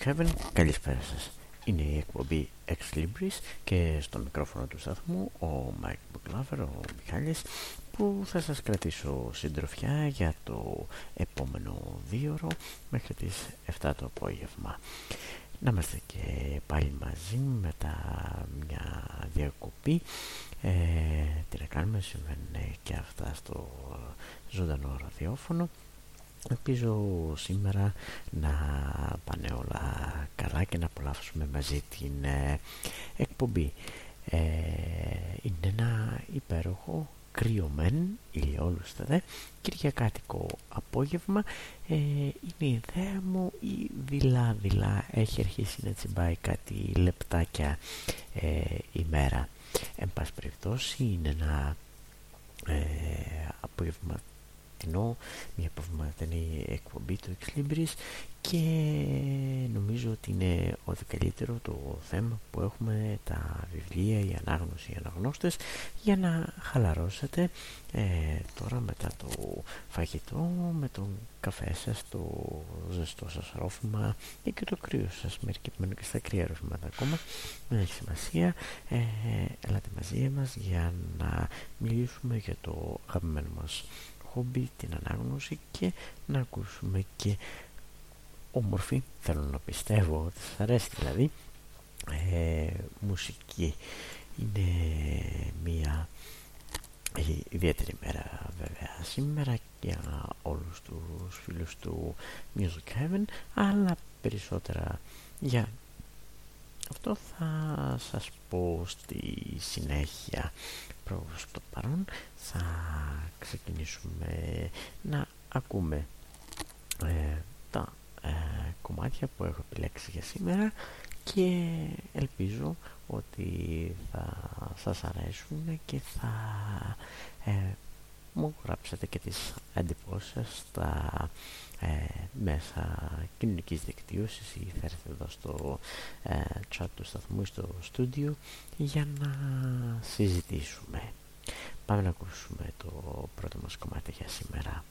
Radio Music Heaven, καλησπέρα σας. Είναι η εκπομπή Ex Libris και στο μικρόφωνο του σταθμού ο Mike Μπουκλάβερ, ο Μιχάλης, που θα σας κρατήσω συντροφιά για το επόμενο δίωρο μέχρι τις 7 το απόγευμα. Να είμαστε και πάλι μαζί μετά μια διακοπή. Ε, τι να κάνουμε, συμβαίνουν και αυτά στο ζωντανό ραδιόφωνο. Ελπίζω σήμερα να πάνε όλα καλά και να απολαύσουμε μαζί την ε, εκπομπή. Ε, είναι ένα υπέροχο κρυωμένο ηλιόλουστα δε κυριακάτικο απόγευμα ε, είναι η ιδέα μου ή δειλά δειλά έχει αρχίσει να τσιμπάει κάτι λεπτάκια ε, ημέρα εν πάση περιπτώσει είναι ένα ε, απόγευμα μια απογευματινή εκπομπή του Ex Libris και νομίζω ότι είναι ό,τι καλύτερο το θέμα που έχουμε τα βιβλία, η ανάγνωση, οι αναγνώστες για να χαλαρώσετε ε, τώρα μετά το φαγητό με τον καφέ σας, το ζεστό σας ρόφημα ή και το κρύο σας μερικοί μένουν και στα κρύα ρόφηματα ακόμα. Δεν έχει σημασία. Ε, ελάτε μαζί μας για να μιλήσουμε για το αγαπημένο μας χόμπι, την ανάγνωση και να ακούσουμε και όμορφη, θέλω να πιστεύω ότι σας αρέσει δηλαδή, ε, μουσική. Είναι μια ιδιαίτερη μέρα βέβαια σήμερα για όλους τους φίλους του Music Heaven αλλά περισσότερα για αυτό θα σας πω στη συνέχεια προς το παρόν. Θα ξεκινήσουμε να ακούμε ε, τα ε, κομμάτια που έχω επιλέξει για σήμερα και ελπίζω ότι θα σας αρέσουν και θα ε, μου γράψετε και τις εντυπώσεις στα ε, μέσα κοινωνικής δικτύωσης ή θα έρθετε εδώ στο ε, chat του σταθμού ή στο στούντιο για να συζητήσουμε. Πάμε να ακούσουμε το πρώτο μας κομμάτι για σήμερα.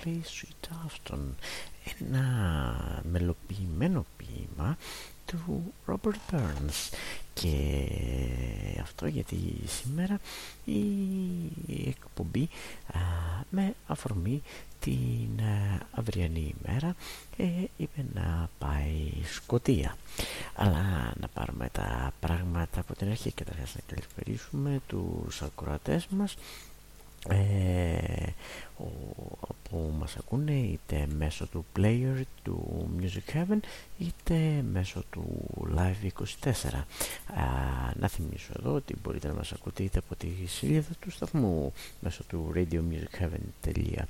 Gently Sweet Afton ένα μελοποιημένο ποίημα του Robert Burns. Και αυτό γιατί σήμερα η εκπομπή με αφορμή την αυριανή ημέρα ε, είπε να πάει σκοτία. Αλλά να πάρουμε τα πράγματα από την αρχή και θα να καλησπερίσουμε τους ακροατές μας ε, που μας ακούνε είτε μέσω του player του Music Heaven είτε μέσω του Live 24 να θυμίσω εδώ ότι μπορείτε να μας ακούτε είτε από τη σελίδα του σταθμού μέσω του radiomusicheaven.gr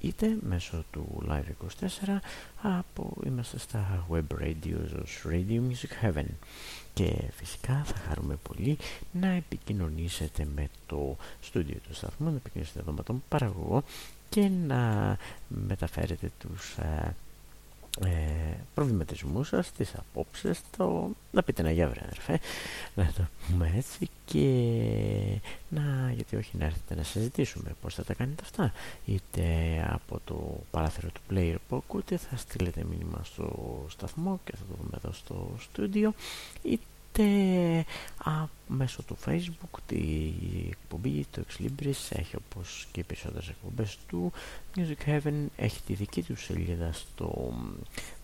είτε μέσω του Live 24 από είμαστε στα web radios Radio Music Heaven και φυσικά θα χαρούμε πολύ να επικοινωνήσετε με το στούντιο του σταθμού, να επικοινωνήσετε εδώ με τον παραγωγό και να μεταφέρετε τους ε, ε, προβληματισμούς σας, τις απόψεις, το, να πείτε ένα γεια βρε αδερφέ, να το πούμε έτσι και να, γιατί όχι να έρθετε να συζητήσουμε πώς θα τα κάνετε αυτά. Είτε από το παράθυρο του player που ακούτε θα στείλετε μήνυμα στο σταθμό και θα το δούμε εδώ στο στούντιο είτε α, μέσω του facebook τη εκπομπή του Ex Libris έχει όπως και οι περισσότερες εκπομπές του Music Heaven έχει τη δική του σελίδα στο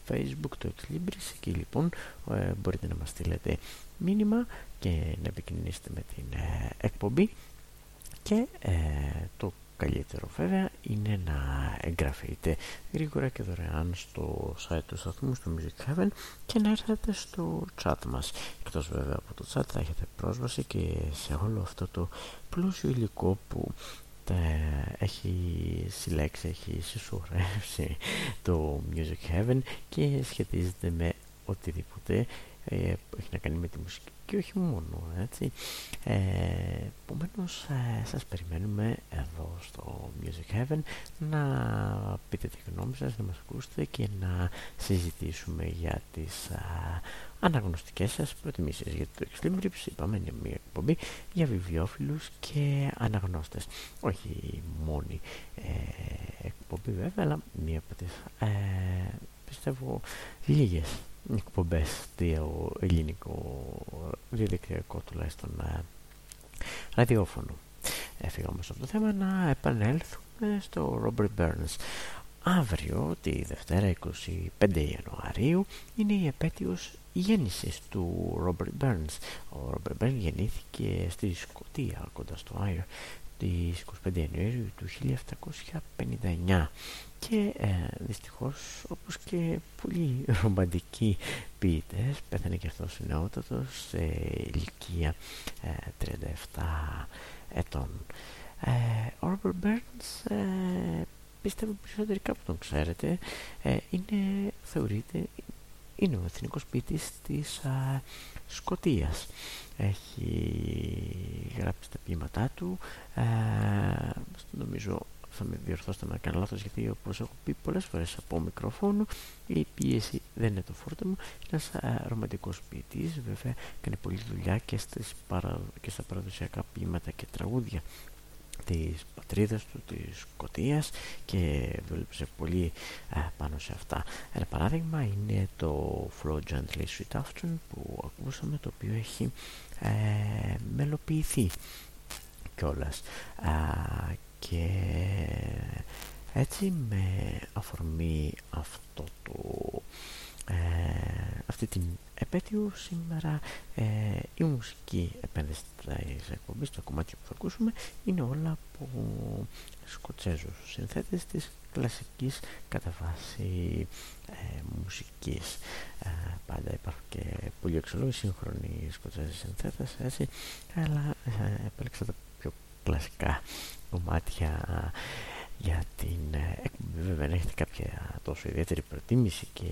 facebook του Ex Libris. Εκεί λοιπόν ε, μπορείτε να μας στείλετε μήνυμα και να επικοινωνήσετε με την ε, εκπομπή. Και ε, το καλύτερο βέβαια είναι να εγγραφείτε γρήγορα και δωρεάν στο site του σταθμού στο Music Heaven και να έρθετε στο chat μας. Εκτός βέβαια από το chat θα έχετε πρόσβαση και σε όλο αυτό το πλούσιο υλικό που έχει συλλέξει, έχει συσσωρεύσει το Music Heaven και σχετίζεται με οτιδήποτε ε, έχει να κάνει με τη μουσική και όχι μόνο έτσι. Ε, επομένως ε, σας περιμένουμε εδώ στο Music Heaven να πείτε τη γνώμη σας να μας ακούσετε και να συζητήσουμε για τις α, αναγνωστικές σας προτιμήσεις για το Extreme Grips είπαμε είναι μια εκπομπή για βιβλιοφίλους και αναγνώστες. Όχι μόνη ε, εκπομπή βέβαια αλλά μία από τις ε, πιστεύω λίγες εκπομπές στο ελληνικό διαδικτυακό τουλάχιστον ε, ραδιόφωνο. Έφυγα όμως από το θέμα να επανέλθουμε στο Robert Burns. Αύριο, τη Δευτέρα 25 Ιανουαρίου, είναι η επέτειος γέννησης του Robert Burns. Ο Robert Burns γεννήθηκε στη Σκοτία κοντά στο Άιρ της 25 Ιανουαρίου του 1759 και ε, δυστυχώς όπως και πολλοί ρομαντικοί ποιητές πέθανε και αυτός νεότατος σε ηλικία ε, 37 ετών. Ε, ο Ρόμπερ Μπέρνς ε, πιστεύω περισσότεροι κάπου τον ξέρετε ε, είναι, θεωρείται είναι ο εθνικός ποιητής της α, Σκοτίας έχει γράψει τα ποίηματά του ε, νομίζω θα με διορθώσετε να κάνω λάθος γιατί όπως έχω πει πολλές φορές από μικροφόνο η πίεση δεν είναι το φόρτο μου είναι ένας ρομαντικός ποιητής βέβαια κάνει πολλή δουλειά και, στις παρα... και στα παραδοσιακά ποίηματα και τραγούδια της πατρίδας του, της Σκοτίας και δούλεψε πολύ πάνω σε αυτά. Ένα παράδειγμα είναι το Flow Gently Sweet Afternoon που ακούσαμε το οποίο έχει ε, μελοποιηθεί κιόλας. Και έτσι με αφορμή αυτό το ε, αυτή την επέτειο σήμερα ε, η μουσική επένδυση της εκπομπής, τα κομμάτια που θα ακούσουμε είναι όλα από σκοτσέζους συνθέτες της κλασικής κατά βάση ε, μουσικής ε, πάντα υπάρχουν και πολύ εξολόγοι σύγχρονοι σκοτσέζοι συνθέτες έτσι αλλά ε, επέλεξα τα πιο κλασικά κομμάτια για την εκπομπή. Βέβαια, αν έχετε κάποια τόσο ιδιαίτερη προτίμηση και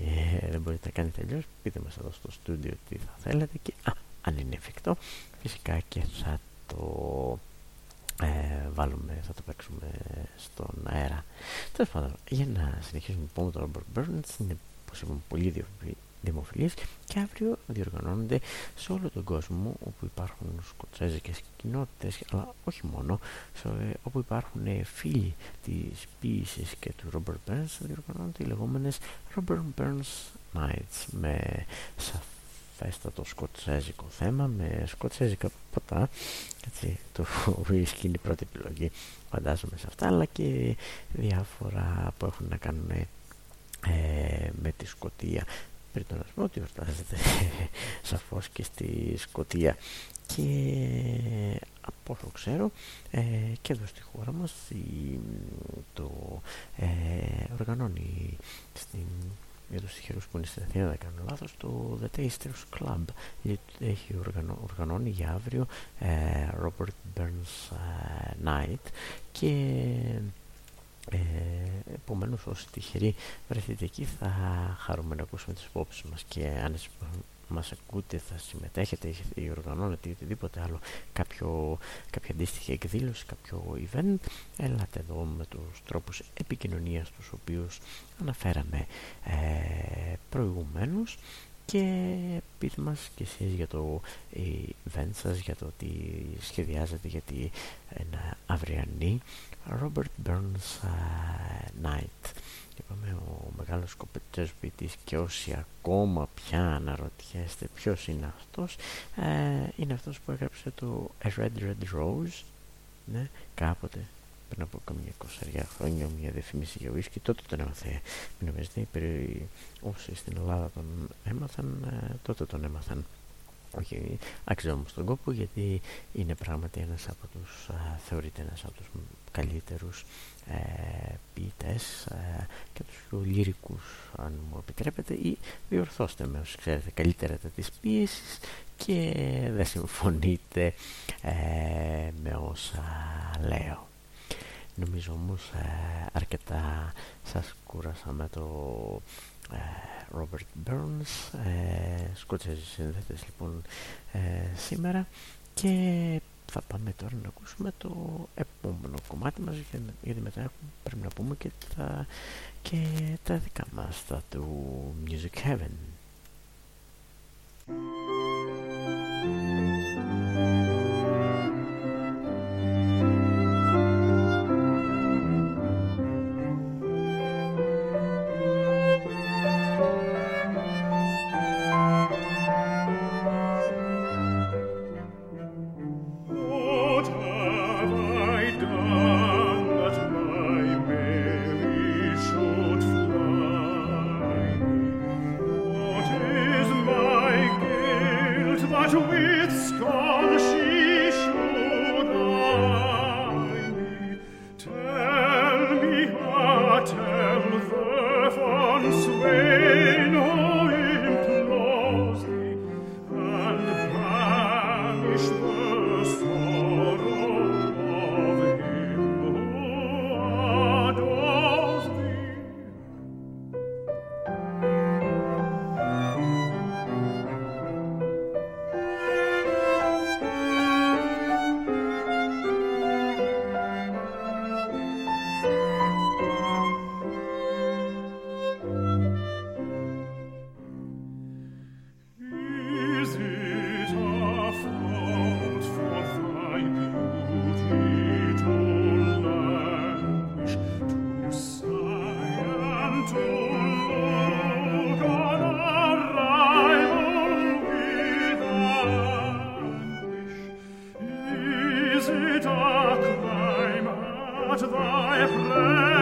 δεν μπορείτε να κάνετε αλλιώς, πείτε μας εδώ στο στούντιο τι θα θέλετε και α, αν είναι εφικτό, φυσικά και θα το ε, βάλουμε, θα το παίξουμε στον αέρα. Τέλος πάντων, για να συνεχίσουμε λοιπόν με τον Robert Burns, είναι όπως είπαμε πολύ δημοφιλής και αύριο διοργανώνονται σε όλο τον κόσμο όπου υπάρχουν σκοτσέζικες κοινότητες αλλά όχι μόνο σε, όπου υπάρχουν φίλοι της ποίησης και του Robert Burns διοργανώνονται οι λεγόμενες Robert Burns Nights με σαφέστατο σκοτσέζικο θέμα με σκοτσέζικα ποτά έτσι, το whisky είναι η πρώτη επιλογή φαντάζομαι σε αυτά αλλά και διάφορα που έχουν να κάνουν ε, με τη Σκοτία. Πριν τον ασμό ότι ορτάζεται σαφώς και στη Σκοτία και από όσο ξέρω ε, και εδώ στη χώρα μας η, το ε, οργανώνει στην, για τους τυχερούς που είναι στην Αθήνα δεν κάνω λάθος το The Tasters Club. Έχει οργανώ, οργανώνει για αύριο ε, Robert Burns ε, Night και ε, επομένως όσοι τυχεροί βρεθείτε εκεί θα χαρούμε να ακούσουμε τις υπόψεις μας και αν μας ακούτε θα συμμετέχετε ή οργανώνετε ή οτιδήποτε άλλο κάποιο, κάποια αντίστοιχη εκδήλωση, κάποιο event έλατε εδώ με τους τρόπους επικοινωνίας τους οποίους αναφέραμε ε, προηγουμένως. Και πείτε μας και εσείς για το event σας, για το τι σχεδιάζετε για την αυριανή Robert Burns uh, Night είπαμε ο μεγάλος κοπετζές ποιητής και όσοι ακόμα πια αναρωτιέστε ποιος είναι αυτός ε, είναι αυτός που έγραψε το A Red Red Rose ναι, κάποτε πριν από καμιά εικοσαριά χρόνια μια διαφήμιση για ουίσκι τότε τον έμαθε. Μην νομίζετε όσοι στην Ελλάδα τον έμαθαν ε, τότε τον έμαθαν. Όχι άξιζε όμως τον κόπο γιατί είναι πράγματι ένας από τους θεωρείται ένας από τους καλύτερους ε, ποιητές ε, και τους πιο λυρικούς αν μου επιτρέπετε ή διορθώστε με όσοι ξέρετε καλύτερα τα της πίεσης και δεν συμφωνείτε ε, με όσα λέω. Νομίζω όμως ε, αρκετά σας κούρασα με το ε, Robert Burns ε, σκοτσέζοι συνδέτες λοιπόν ε, σήμερα και θα πάμε τώρα να ακούσουμε το επόμενο κομμάτι μας γιατί μετά έχουμε, πρέπει να πούμε και τα, και τα δικά μας τα του Music Heaven Acquire, climb at thy place.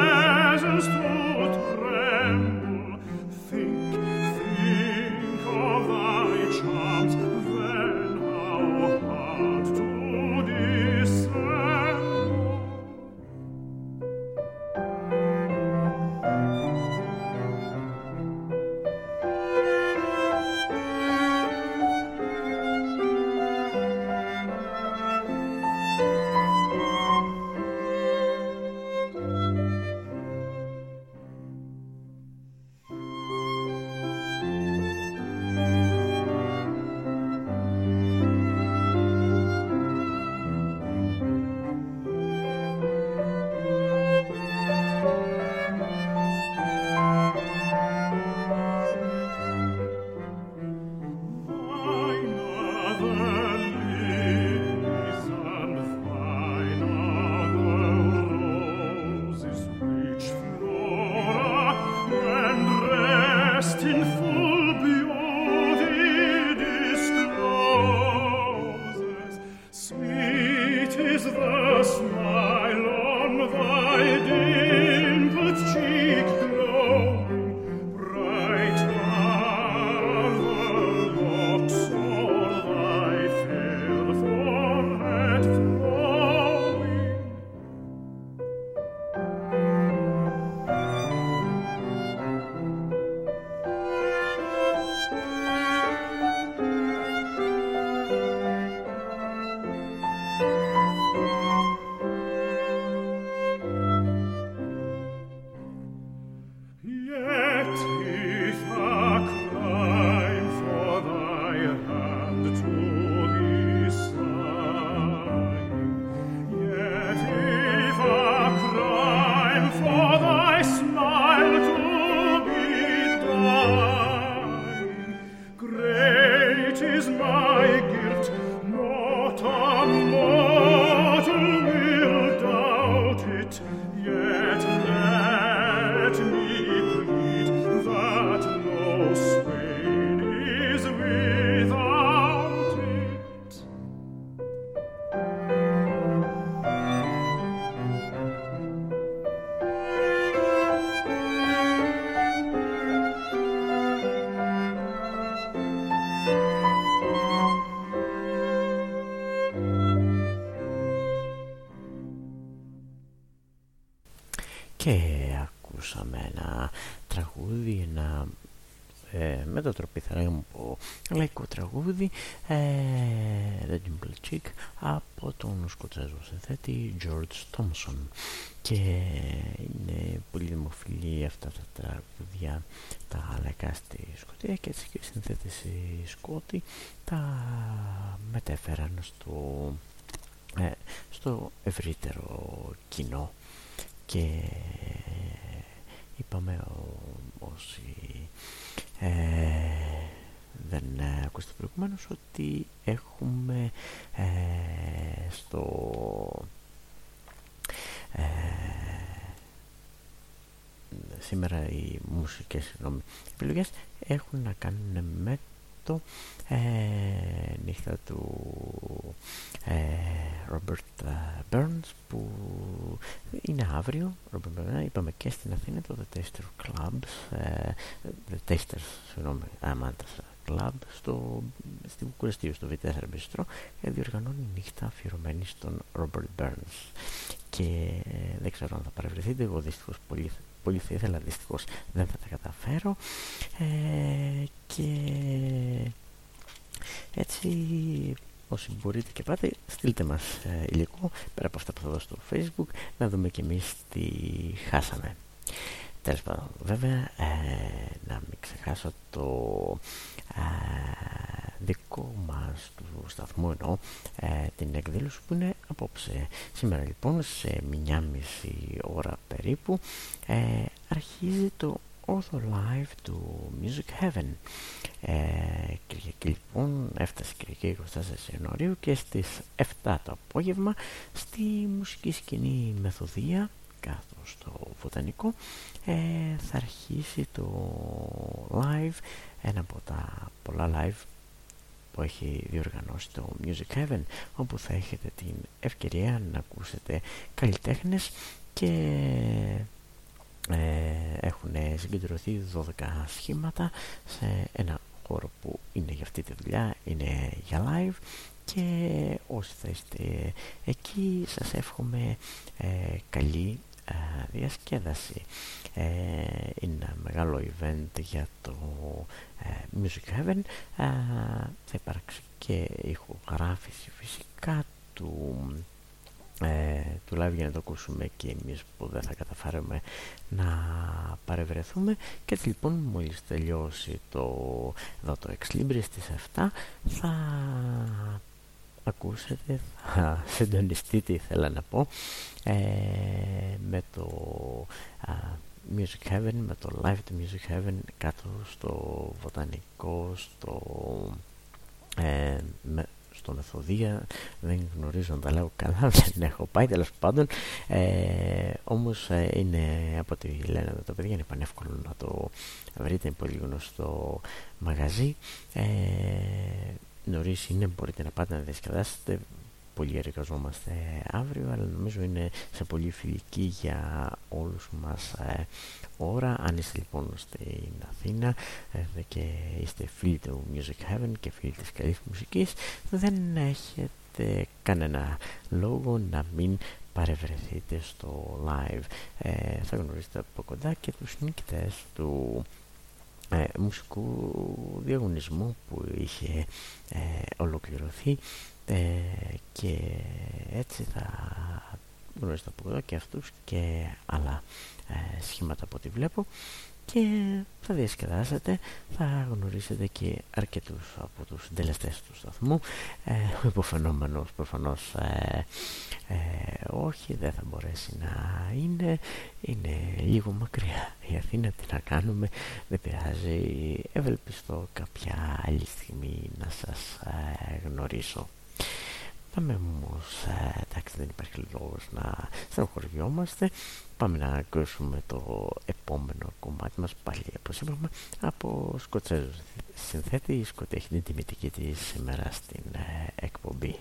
Και ακούσαμε ένα τραγούδι, ένα ε, μετατροπή θα λέγαμε από λαϊκό τραγούδι ε, The Dimple Chick από τον Σκοτσέζο συνθέτη George Thompson. Και είναι πολύ δημοφιλή αυτά τα τραγουδιά τα λαϊκά στη Σκοτία και έτσι και οι συνθέτες οι Σκότοι τα μετέφεραν στο, ε, στο ευρύτερο κοινό και είπαμε όσοι ε, δεν ακούστε προηγουμένως ότι έχουμε ε, στο ε, σήμερα οι μουσικές συγγνώμη, επιλογές έχουν να κάνουν με το ε, νύχτα του ε, Robert Burns που είναι αύριο Robert είπαμε και στην Αθήνα το The Taster Club ε, The Tasters συγγνώμη Amantas Club στο, στη Βουκουρεστίου στο V4 Bistro διοργανώνει νύχτα αφιερωμένη στον Robert Burns. Και δεν ξέρω αν θα παρευρεθείτε εγώ δυστυχώς πολύ πολύ θα ήθελα δυστυχώς δεν θα τα καταφέρω. Ε, και έτσι όσοι μπορείτε και πάτε στείλτε μας ε, υλικό. Πέρα από αυτά που θα δώσω στο facebook να δούμε και εμείς τι χάσαμε. Τέλος πάντων βέβαια ε, να μην ξεχάσω το ε, δικό μας του σταθμού εννοώ ε, την εκδήλωση που είναι απόψε. Σήμερα λοιπόν σε μια μισή ώρα περίπου ε, αρχίζει το Ortho Live του Music Heaven. Ε, Κυριακή λοιπόν έφτασε Κυριακή 24 Ιανουαρίου και στις 7 το απόγευμα στη μουσική σκηνή Μεθοδία κάτω στο Βοτανικό ε, θα αρχίσει το live ένα από τα πολλά live που έχει διοργανώσει το Music Heaven όπου θα έχετε την ευκαιρία να ακούσετε καλλιτέχνες και ε, έχουν συγκεντρωθεί 12 σχήματα σε ένα χώρο που είναι για αυτή τη δουλειά, είναι για live και όσοι θα είστε εκεί σας εύχομαι ε, καλή ε, διασκέδαση. Ε, είναι ένα μεγάλο event για το ε, Music Heaven. θα υπάρξει και ηχογράφηση φυσικά του ε, του live για να το ακούσουμε και εμείς που δεν θα καταφέρουμε να παρευρεθούμε. Και έτσι λοιπόν μόλις τελειώσει το, εδώ το Ex Libris στις 7 θα ακούσετε, θα συντονιστείτε ήθελα να πω ε, με το Music Heaven, με το live του Music Heaven κάτω στο Βοτανικό, στο, ε, με, στο Μεθοδία, δεν γνωρίζω αν τα λέω καλά, δεν έχω πάει τέλος πάντων, ε, όμως ε, είναι από ό,τι λένε τα παιδιά είναι πανεύκολο να το βρείτε, είναι πολύ γνωστό μαγαζί. Ε, νωρίς είναι, μπορείτε να πάτε να διασκεδάσετε πολύ εργαζόμαστε αύριο αλλά νομίζω είναι σε πολύ φιλική για όλους μας ε, ώρα. Αν είστε λοιπόν στην Αθήνα ε, και είστε φίλοι του Music Heaven και φίλοι της καλής μουσικής δεν έχετε κανένα λόγο να μην παρευρεθείτε στο live. Ε, θα γνωρίσετε από κοντά και τους νικητές του ε, μουσικού διαγωνισμού που είχε ε, ολοκληρωθεί ε, και έτσι θα γνωρίσετε από εδώ και αυτούς και άλλα σχήματα από ό,τι βλέπω και θα διασκεδάσετε, θα γνωρίσετε και αρκετούς από τους συντελεστές του σταθμού. Ε, ο υποφαινόμενος προφανώς ε, ε, όχι, δεν θα μπορέσει να είναι, είναι λίγο μακριά η Αθήνα, τι να κάνουμε, δεν πειράζει, ευελπιστώ κάποια άλλη στιγμή να σας ε, γνωρίσω. Πάμε όμως, ε, εντάξει δεν υπάρχει λόγος να στενοχωριόμαστε. Πάμε να ακούσουμε το επόμενο κομμάτι μας πάλι όπως είπαμε από Σκοτσέζο συνθέτη η Σκοτή έχει την τιμητική της σήμερα στην ε, εκπομπή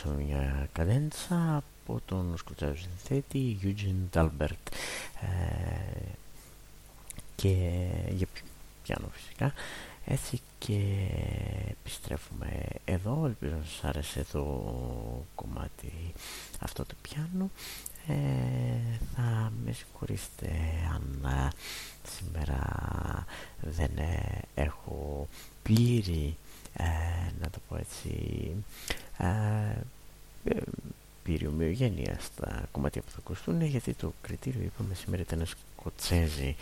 ακούσαμε μια καδέντσα από τον σκουτσάζο συνθέτη Eugene Dalbert. Ε, και για πιάνο φυσικά. Έτσι και επιστρέφουμε εδώ. Ελπίζω να σας άρεσε το κομμάτι αυτό το πιάνο. Ε, θα με συγχωρήσετε αν ε, σήμερα δεν ε, έχω πλήρη να το πω έτσι πλήρη ομοιογένεια στα κομμάτια που θα ακουστούν γιατί το κριτήριο είπαμε σήμερα ήταν σκοτσέζοι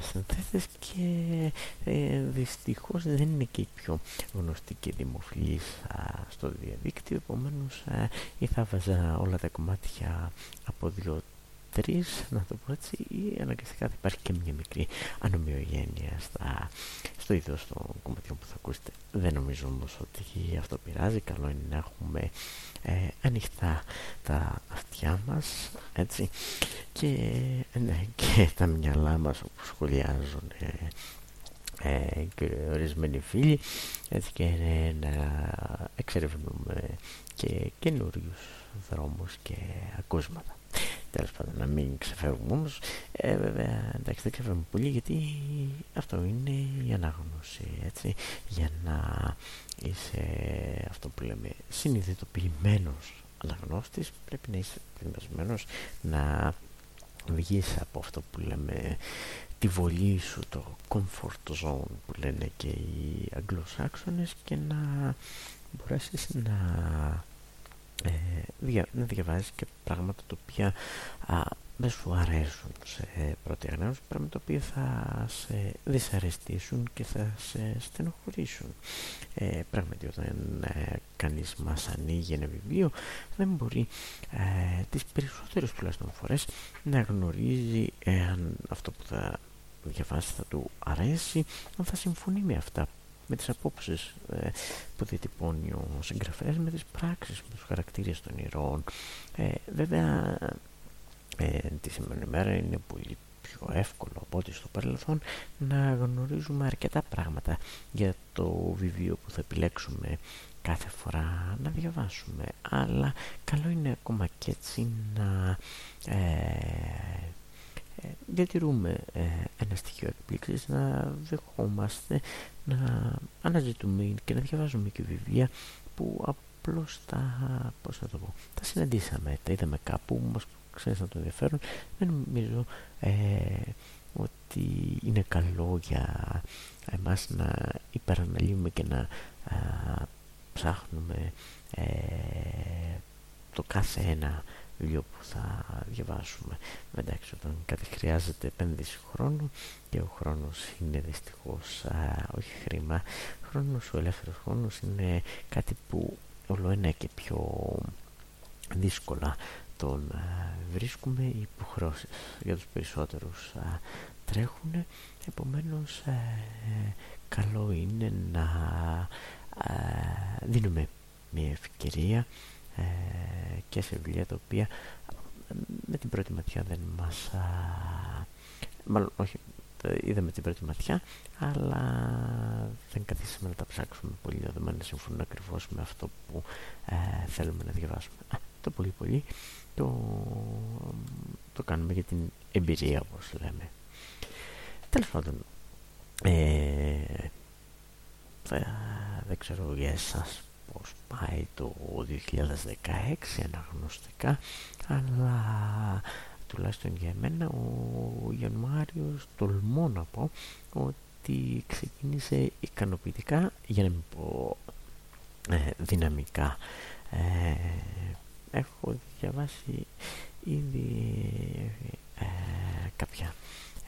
συνθέτες και ε, δυστυχώς δεν είναι και οι πιο γνωστοί και δημοφιλείς στο διαδίκτυο. Επομένως ή θα βάζα όλα τα κομμάτια από δύο τρεις, να το πω έτσι, ή αναγκαστικά θα υπάρχει και μια μικρή ανομοιογένεια στα, στο είδος των κομματιών που θα ακούσετε. Δεν νομίζω όμως ότι αυτό πειράζει. Καλό είναι να έχουμε ε, ανοιχτά τα αυτιά μας, έτσι, και, ναι, και τα μυαλά μας όπου σχολιάζουν ε, ε, και ορισμένοι φίλοι έτσι και να εξερευνούμε και καινούριους δρόμους και ακούσματα τέλος πάντων να μην ξεφεύγουμε όμως. Ε, βέβαια εντάξει δεν ξεφεύγουμε πολύ γιατί αυτό είναι η ανάγνωση έτσι. Για να είσαι αυτό που λέμε συνειδητοποιημένος αναγνώστης πρέπει να είσαι ετοιμασμένος να βγεις από αυτό που λέμε τη βολή σου το comfort zone που λένε και οι Αγγλοσάξονες και να μπορέσεις να ε, δια, να διαβάζεις και πράγματα τα οποία α, δεν σου αρέσουν σε πρώτη ανάγνωση, πράγματα τα οποία θα σε δυσαρεστήσουν και θα σε στενοχωρήσουν. Ε, πράγματι όταν ε, κανείς μας ανοίγει ένα βιβλίο δεν μπορεί ε, τις περισσότερες τουλάχιστον φορές να γνωρίζει εάν αυτό που θα διαβάσει θα του αρέσει, αν θα συμφωνεί με αυτά με τις απόψεις ε, που διατυπώνει ο συγγραφέας, με τις πράξεις, με τους χαρακτήρες των ηρώων. Ε, βέβαια, ε, τη σημερινή μέρα είναι πολύ πιο εύκολο από ό,τι στο παρελθόν να γνωρίζουμε αρκετά πράγματα για το βιβλίο που θα επιλέξουμε κάθε φορά να διαβάσουμε αλλά καλό είναι ακόμα και έτσι να ε, διατηρούμε ε, ένα στοιχείο εκπλήξης να δεχόμαστε να αναζητούμε και να διαβάζουμε και βιβλία που απλώς τα, πώς να το πω, τα συναντήσαμε, τα είδαμε κάπου, μας ξέρεις να το ενδιαφέρον. Δεν νομίζω ε, ότι είναι καλό για εμάς να υπεραναλύουμε και να ψάχνουμε ε, το κάθε ένα βιβλίο που θα διαβάσουμε. Εντάξει, όταν κάτι χρειάζεται επένδυση χρόνου και ο χρόνος είναι δυστυχώς όχι χρήμα, χρόνος, ο ελεύθερος χρόνος είναι κάτι που όλο ένα και πιο δύσκολα τον βρίσκουμε οι υποχρώσεις για τους περισσότερους τρέχουν επομένως καλό είναι να δίνουμε μια ευκαιρία ε, και σε βιβλία τα οποία με την πρώτη ματιά δεν μας α, μάλλον όχι είδαμε την πρώτη ματιά αλλά δεν καθίσαμε να τα ψάξουμε πολύ δεδομένα να συμφωνούν ακριβώς με αυτό που ε, θέλουμε να διαβάσουμε. Το πολύ πολύ το, το κάνουμε για την εμπειρία όπως λέμε. Τέλος πάντων ε, δεν ξέρω για εσάς πως πάει το 2016 αναγνωστικά αλλά τουλάχιστον για μένα ο Ιανουάριος τολμώ να πω ότι ξεκίνησε ικανοποιητικά για να μην πω ε, δυναμικά. Ε, έχω διαβάσει ήδη ε, κάποια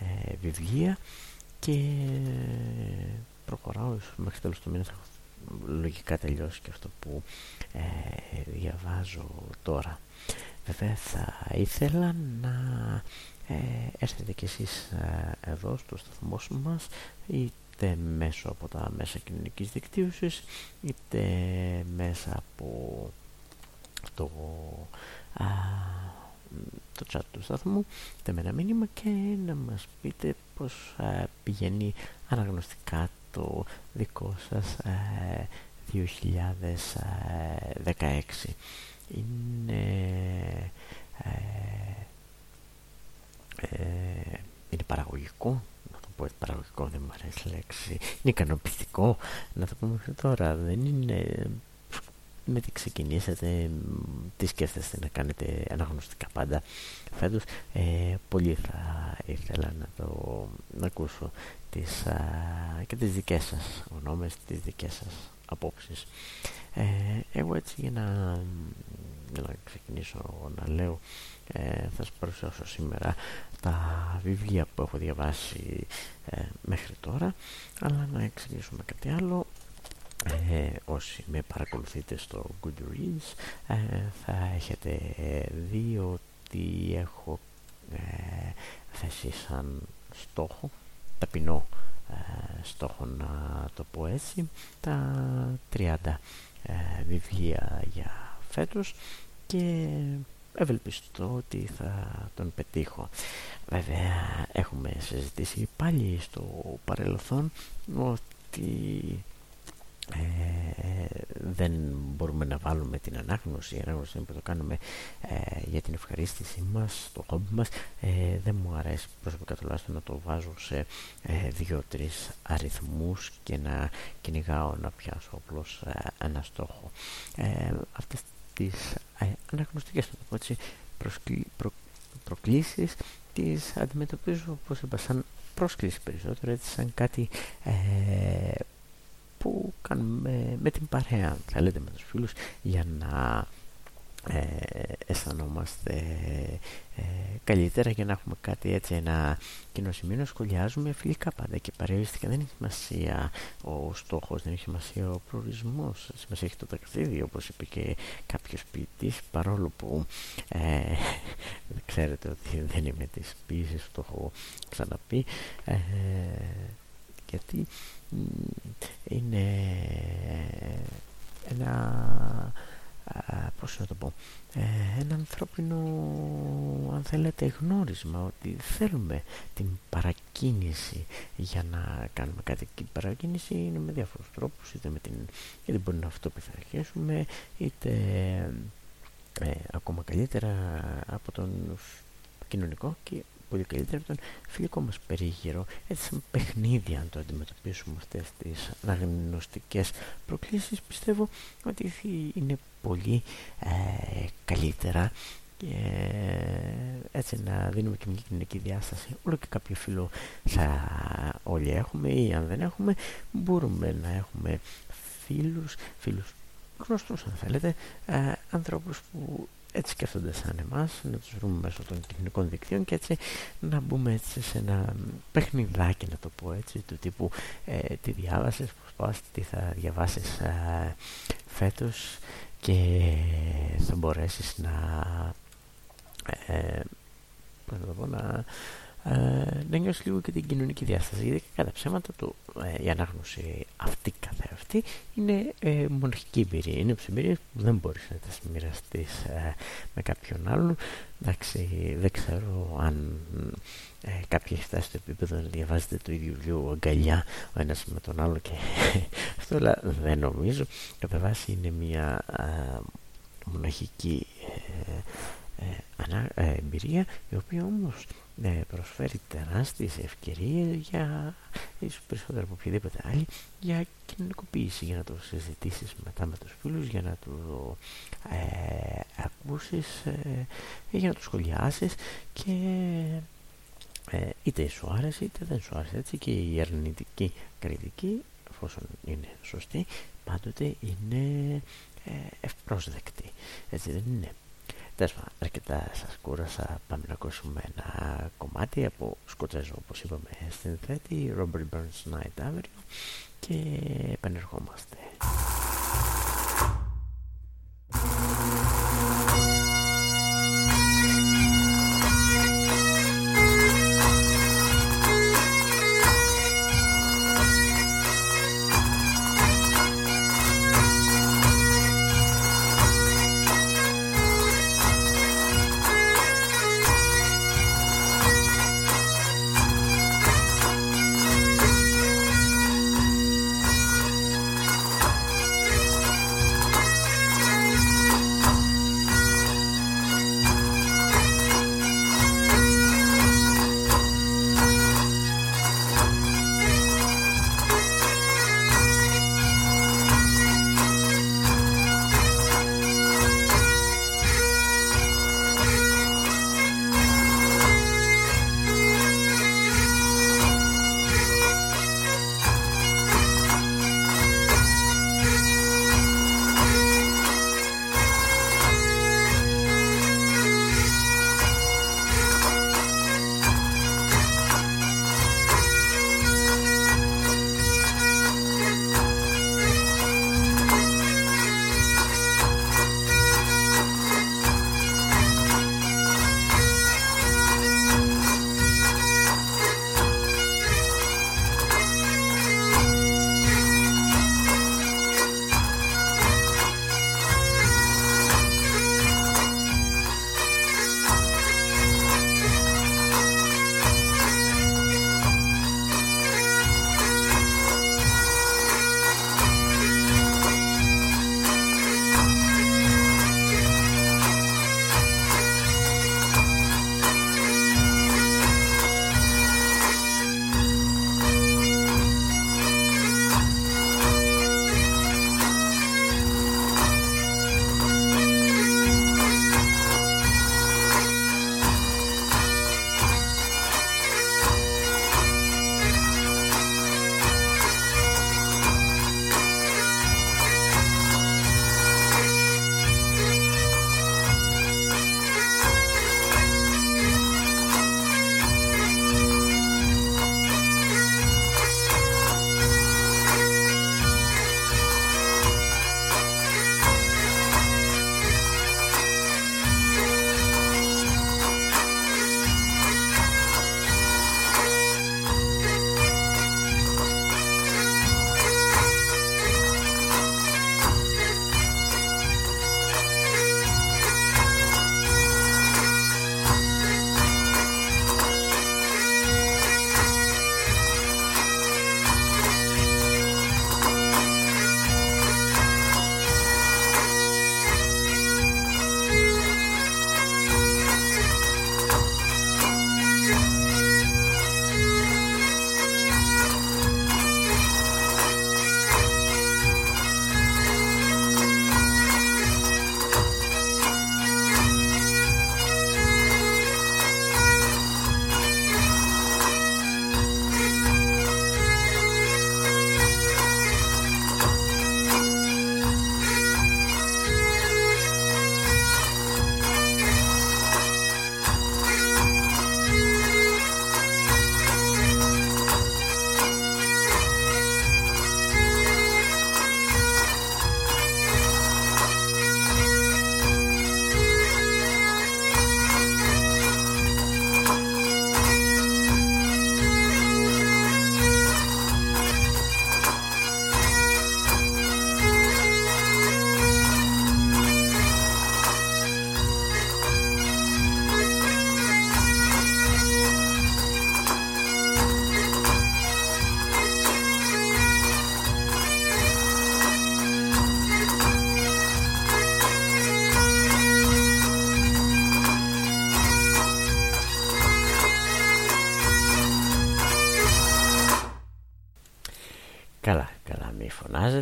ε, βιβλία και προχωράω μέχρι τέλος του μήνα θα λογικά τελειώσει και αυτό που ε, διαβάζω τώρα. Βέβαια θα ήθελα να ε, έρθετε κι εσείς ε, εδώ στο σταθμό μας είτε μέσω από τα μέσα κοινωνικής δικτύωσης είτε μέσα από το, α, το chat του σταθμού είτε με ένα μήνυμα και να μας πείτε πως πηγαίνει αναγνωστικά το δικό σας ε, 2016 είναι ε, ε, είναι παραγωγικό να το πω παραγωγικό δεν μου αρέσει λέξη είναι ικανοποιητικό. Να το πούμε τώρα δεν είναι με τι ξεκινήσατε, τι σκέφτεστε να κάνετε αναγνωστικά πάντα φέτος. Ε, πολύ θα ήθελα να το να ακούσω τις, και τις δικές σας γνώμες, τις δικές σας απόψεις. Ε, εγώ έτσι για να, για να ξεκινήσω να λέω ε, θα σας παρουσιάσω σήμερα τα βιβλία που έχω διαβάσει ε, μέχρι τώρα αλλά να ξεκινήσουμε κάτι άλλο ε, όσοι με παρακολουθείτε στο Goodreads ε, θα έχετε δει ότι έχω ε, θέσει σαν στόχο ταπεινό ε, στόχο να το πω έτσι τα 30 ε, βιβλία για φέτος και ευελπιστώ ότι θα τον πετύχω. Βέβαια έχουμε συζητήσει πάλι στο παρελθόν ότι ε, δεν μπορούμε να βάλουμε την ανάγνωση. Η ανάγνωση που το κάνουμε ε, για την ευχαρίστησή μας το χόμπι μας ε, δεν μου αρέσει προσωπικά τουλάχιστον να το βάζω σε ε, δύο-τρεις αριθμούς και να κυνηγάω να πιάσω απλώς ένα στόχο. Αυτές τις αναγνωστικές το πω έτσι προ, προκλήσεις τις αντιμετωπίζω όπως είπα σαν πρόσκληση περισσότερο έτσι σαν κάτι που κάνουμε με την παρέα, θέλετε, με τους φίλους για να ε, αισθανόμαστε ε, καλύτερα για να έχουμε κάτι έτσι ένα κοινό σημείο να σχολιάζουμε φιλικά πάντα. Και παρεριστικά δεν έχει σημασία ο στόχος, δεν έχει σημασία ο προορισμός. Σημασία έχει το ταξίδι όπως είπε και κάποιος ποιητής παρόλο που ε, ξέρετε ότι δεν είμαι της ποιήσης που το έχω ξαναπεί. Ε, γιατί είναι ένα πώς να το πω ε, ένα ανθρώπινο αν θέλετε γνώρισμα ότι θέλουμε την παρακίνηση για να κάνουμε κάτι. Και η παρακίνηση είναι με διάφορους τρόπους είτε με την είτε μπορεί να αυτοπιθαρχήσουμε είτε ε, ακόμα καλύτερα από τον κοινωνικό και πολύ καλύτερα από τον φιλικό μας περίγυρο. Έτσι σαν παιχνίδι αν το αντιμετωπίσουμε αυτές τις αναγνωστικές προκλήσεις πιστεύω ότι είναι πολύ ε, καλύτερα και έτσι να δίνουμε και μια κοινωνική διάσταση όλο και κάποιο φίλο θα όλοι έχουμε ή αν δεν έχουμε μπορούμε να έχουμε φίλους, φίλους γνωστούς αν θέλετε ε, ανθρώπους που έτσι σκέφτονται σαν εμάς, να τους βρούμε μέσω των κοινωνικών δικτύων και έτσι να μπούμε έτσι σε ένα παιχνιδάκι να το πω έτσι του τύπου ε, τι διάβασες, πώς πας, τι θα διαβάσεις ε, φέτος και θα μπορέσεις να ε, πώς να το πω, να ε, να νιώσεις λίγο και την κοινωνική διάσταση. Γιατί κατά ψέματα του, ε, η ανάγνωση αυτή καθεαυτή είναι ε, μοναχική εμπειρία. Είναι εμπειρίες που δεν μπορείς να τα μοιραστείς ε, με κάποιον άλλον. Εντάξει, δεν ξέρω αν ε, κάποιοι έχει φτάσει στο επίπεδο να διαβάζετε το ίδιο βιβλίο αγκαλιά ο ένας με τον άλλο και αυτό αλλά δεν νομίζω. Κατά βάση είναι μια μοναχική εμπειρία η οποία όμως ναι, προσφέρει τεράστιες ευκαιρίες για ίσως περισσότερο από οποιαδήποτε άλλη για κοινωνικοποίηση για να το συζητήσεις μετά με τους φίλους για να το ε, ακούσεις ε, για να το σχολιάσεις και ε, είτε σου άρεσε είτε δεν σου άρεσε. Έτσι και η αρνητική κριτική εφόσον είναι σωστή πάντοτε είναι ε, ευπρόσδεκτη. Έτσι δεν είναι Τέλος πάντων, αρκετά σας κούρασα. Πάμε να ακούσουμε ένα κομμάτι από Σκοτσέζο, όπως είπαμε, στην θέτη Robert Burns Night Avenue και επανερχόμαστε.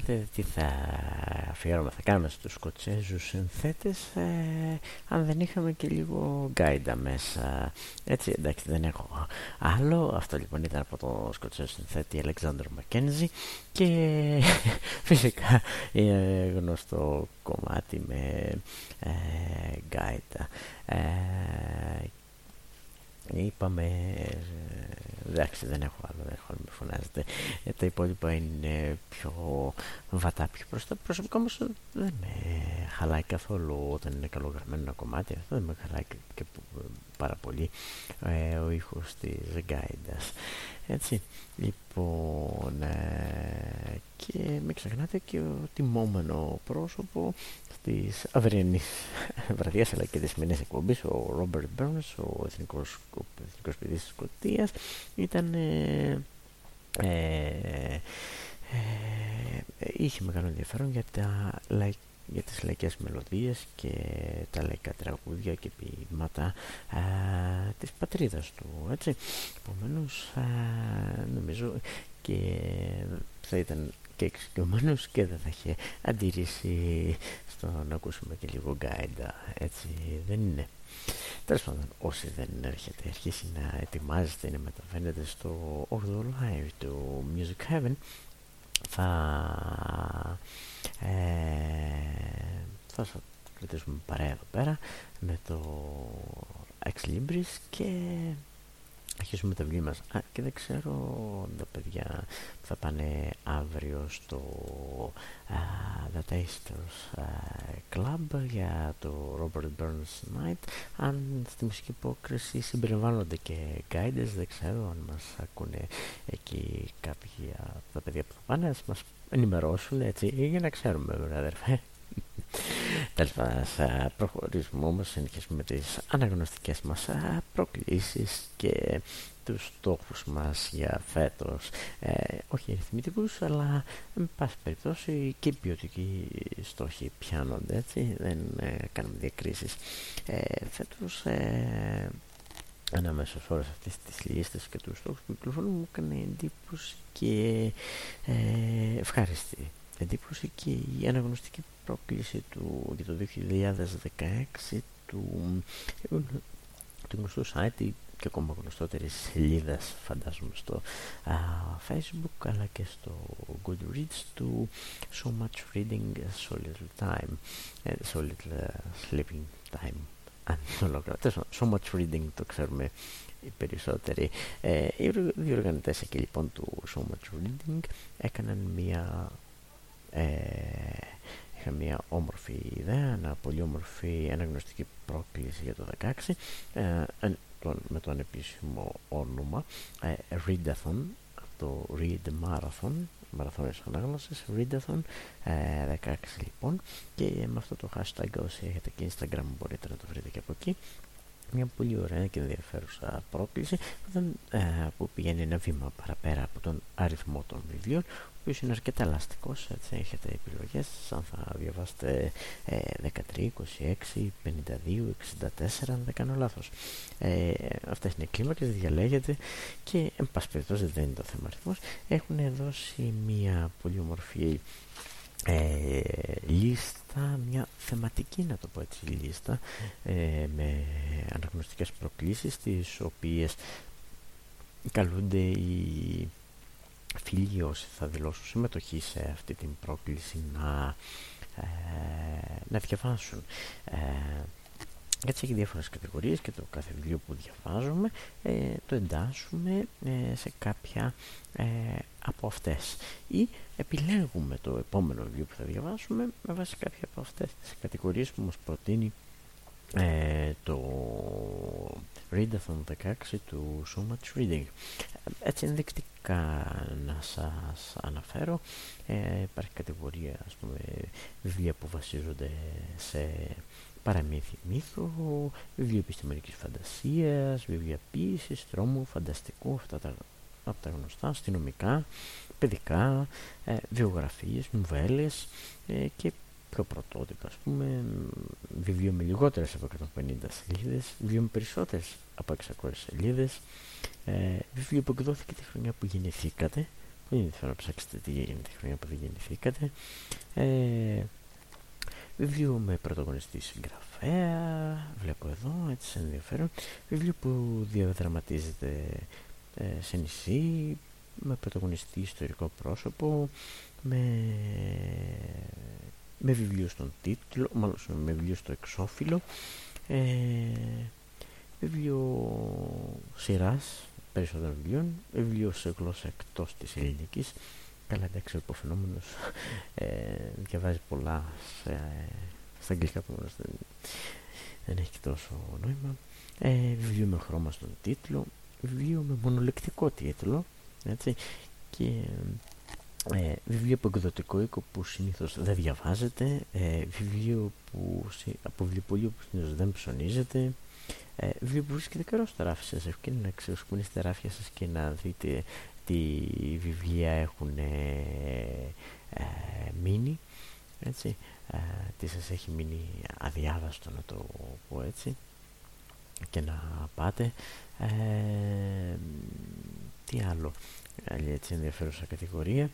Φωνάζετε. Τι θα αφιέρωμα θα κάνουμε στους σκοτσέζους συνθέτες ε, αν δεν είχαμε και λίγο γκάιντα μέσα. Έτσι, εντάξει, δεν έχω άλλο. Αυτό λοιπόν ήταν από το σκοτσέζο συνθέτη Αλεξάντερ Μακένζι και φυσικά είναι γνωστό κομμάτι με ε, γκάιντα. Ε, είπαμε εντάξει δεν έχω άλλο, δεν έχω άλλο, με φωνάζετε. Ε, τα υπόλοιπα είναι πιο βατά, πιο προς τα προσωπικά όμως δεν με χαλάει καθόλου όταν είναι καλογραμμένο ένα κομμάτι, αυτό δεν με χαλάει και, πάρα πολύ ε, ο ήχος της γκάιντας. Έτσι, λοιπόν, ε, και μην ξεχνάτε και ο τιμόμενο πρόσωπο της αυριανής βραδιάς αλλά και της σημερινής εκπομπής ο Ρόμπερτ Μπέρνς, ο εθνικός, ο εθνικός παιδής της Σκοτίας ήταν ε, ε, ε, είχε μεγάλο ενδιαφέρον για, τα, για τις λαϊκές μελωδίες και τα λαϊκά τραγούδια και ποίηματα της πατρίδας του έτσι. επομένως νομίζω και θα ήταν και εξοικειωμένος και δεν θα είχε αντίρρηση στο να ακούσουμε και λίγο γκάιντα έτσι δεν είναι. Τέλος πάντων, όσοι δεν έρχεται, αρχίσει να ετοιμάζεται, να μεταβαίνετε στο 8ο live του Music Heaven, θα, ε, θα σας κρατήσουμε παρέα εδώ πέρα με το Ex Libris και αρχίσουμε τα βιβλία μας. Α, και δεν ξέρω τα παιδιά που θα πάνε αύριο στο uh, The Tasters uh, Club για το Robert Burns Night αν στη μουσική υπόκριση συμπεριλαμβάνονται και guides, δεν ξέρω αν μας ακούνε εκεί κάποια από τα παιδιά που θα πάνε, ας μας ενημερώσουν έτσι για να ξέρουμε βέβαια αδερφέ. Τέλος πάντων, θα προχωρήσουμε όμως, συνεχίσουμε με τις αναγνωστικές μας προκλήσεις και τους στόχους μας για φέτος. Ε, όχι αριθμητικούς, αλλά με πάση περιπτώσει και ποιοτικοί στόχοι πιάνονται, έτσι, δεν ε, κάνουμε διακρίσεις. Ε, φέτος, ε, ανάμεσα σε όλες αυτές τις λίστες και τους στόχους που κυκλοφορούν μου έκανε εντύπωση και ε, ευχάριστη εντύπωση και η αναγνωστική πρόκληση του για το 2016 του, του γνωστού site και ακόμα γνωστότερη σελίδα φαντάζομαι στο facebook αλλά και στο Goodreads του So Much Reading So Little Time uh, So Little Sleeping Time αν το So Much Reading το ξέρουμε οι περισσότεροι. Ε, οι διοργανωτές εκεί λοιπόν του So Much Reading έκαναν μια ε, είχα μια όμορφη ιδέα, ένα πολύ όμορφη αναγνωστική πρόκληση για το 16 ε, με τον επίσημο όνομα ε, Readathon το Read Marathon μαραθώνες ανάγνωσης Readathon ε, 16 λοιπόν και με αυτό το hashtag όσοι έχετε και Instagram μπορείτε να το βρείτε και από εκεί. Μια πολύ ωραία και ενδιαφέρουσα πρόκληση ε, που πηγαίνει ένα βήμα παραπέρα από τον αριθμό των βιβλίων ο οποίος είναι αρκετά ελαστικός έτσι έχετε επιλογές αν θα διαβάσετε 13, 26, 52, 64 αν δεν κάνω λάθος. Ε, αυτές είναι οι κλίμακες διαλέγετε και εν πάση περιπτώσει δεν είναι το θέμα αριθμός έχουν δώσει μια πολύ ομορφή ε, λίστα, μια θεματική να το πω έτσι λίστα ε, με αναγνωστικές προκλήσεις τις οποίες καλούνται οι φίλοι όσοι θα δηλώσουν συμμετοχή σε αυτή την πρόκληση να, ε, να διαβάσουν. Ε, έτσι έχει διάφορες κατηγορίες και το κάθε βιβλίο που διαβάζουμε ε, το εντάσσουμε ε, σε κάποια ε, από αυτές. Ή επιλέγουμε το επόμενο βιβλίο που θα διαβάσουμε με βάση κάποια από αυτές τις κατηγορίες που μας προτείνει το Readathon 16 του So Much Reading. Έτσι ενδεικτικά να σας αναφέρω υπάρχει κατηγορία ας πούμε βιβλία που βασίζονται σε παραμύθι μύθου, βιβλίο επιστημονικής φαντασίας, βιβλία ποίησης, τρόμου, φανταστικού, αυτά τα, από τα γνωστά, αστυνομικά, παιδικά, ε, βιογραφίες, νουβέλες ε, και πιο πρωτότυπα, ας πούμε, βιβλίο με λιγότερες από 150 σελίδες, βιβλίο με περισσότερες από 600 σελίδες, ε, βιβλίο που εκδόθηκε τη χρονιά που γεννηθήκατε, μην ενδιαφέρον να ψάξετε τι γίνεται τη χρονιά που δεν γεννηθήκατε. Ε, βιβλίο με πρωταγωνιστή συγγραφέα, βλέπω εδώ, έτσι ενδιαφέρον. Βιβλίο που διαδραματίζεται ε, σε νησί, με πρωταγωνιστή ιστορικό πρόσωπο, με, με βιβλίο στον τίτλο, μάλλον με βιβλίο στο εξώφυλλο, ε, βιβλίο σειράς περισσότερων βιβλίων, βιβλίο σε γλώσσα εκτός της ελληνικής. Καλά εντάξει ο υποφαινόμενος ε, διαβάζει πολλά σε, στα αγγλικά που δεν, δεν έχει τόσο νόημα. Ε, βιβλίο με χρώμα στον τίτλο, βιβλίο με μονολεκτικό τίτλο, έτσι, και ε, βιβλίο από εκδοτικό οίκο που συνήθως δεν διαβάζεται, ε, βιβλίο που, από βιβλιοπολείο που συνήθως δεν ψωνίζεται, ε, βιβλίο που βρίσκεται καιρό στα ράφια σας, ευκαιρία να ξεσκούνει στα ράφια σας και να δείτε τι βιβλία έχουν ε, ε, μείνει, έτσι, ε, τι σας έχει μείνει αδιάβαστο να το πω έτσι και να πάτε. Ε, τι άλλο άλλη έτσι ενδιαφέρουσα κατηγορία.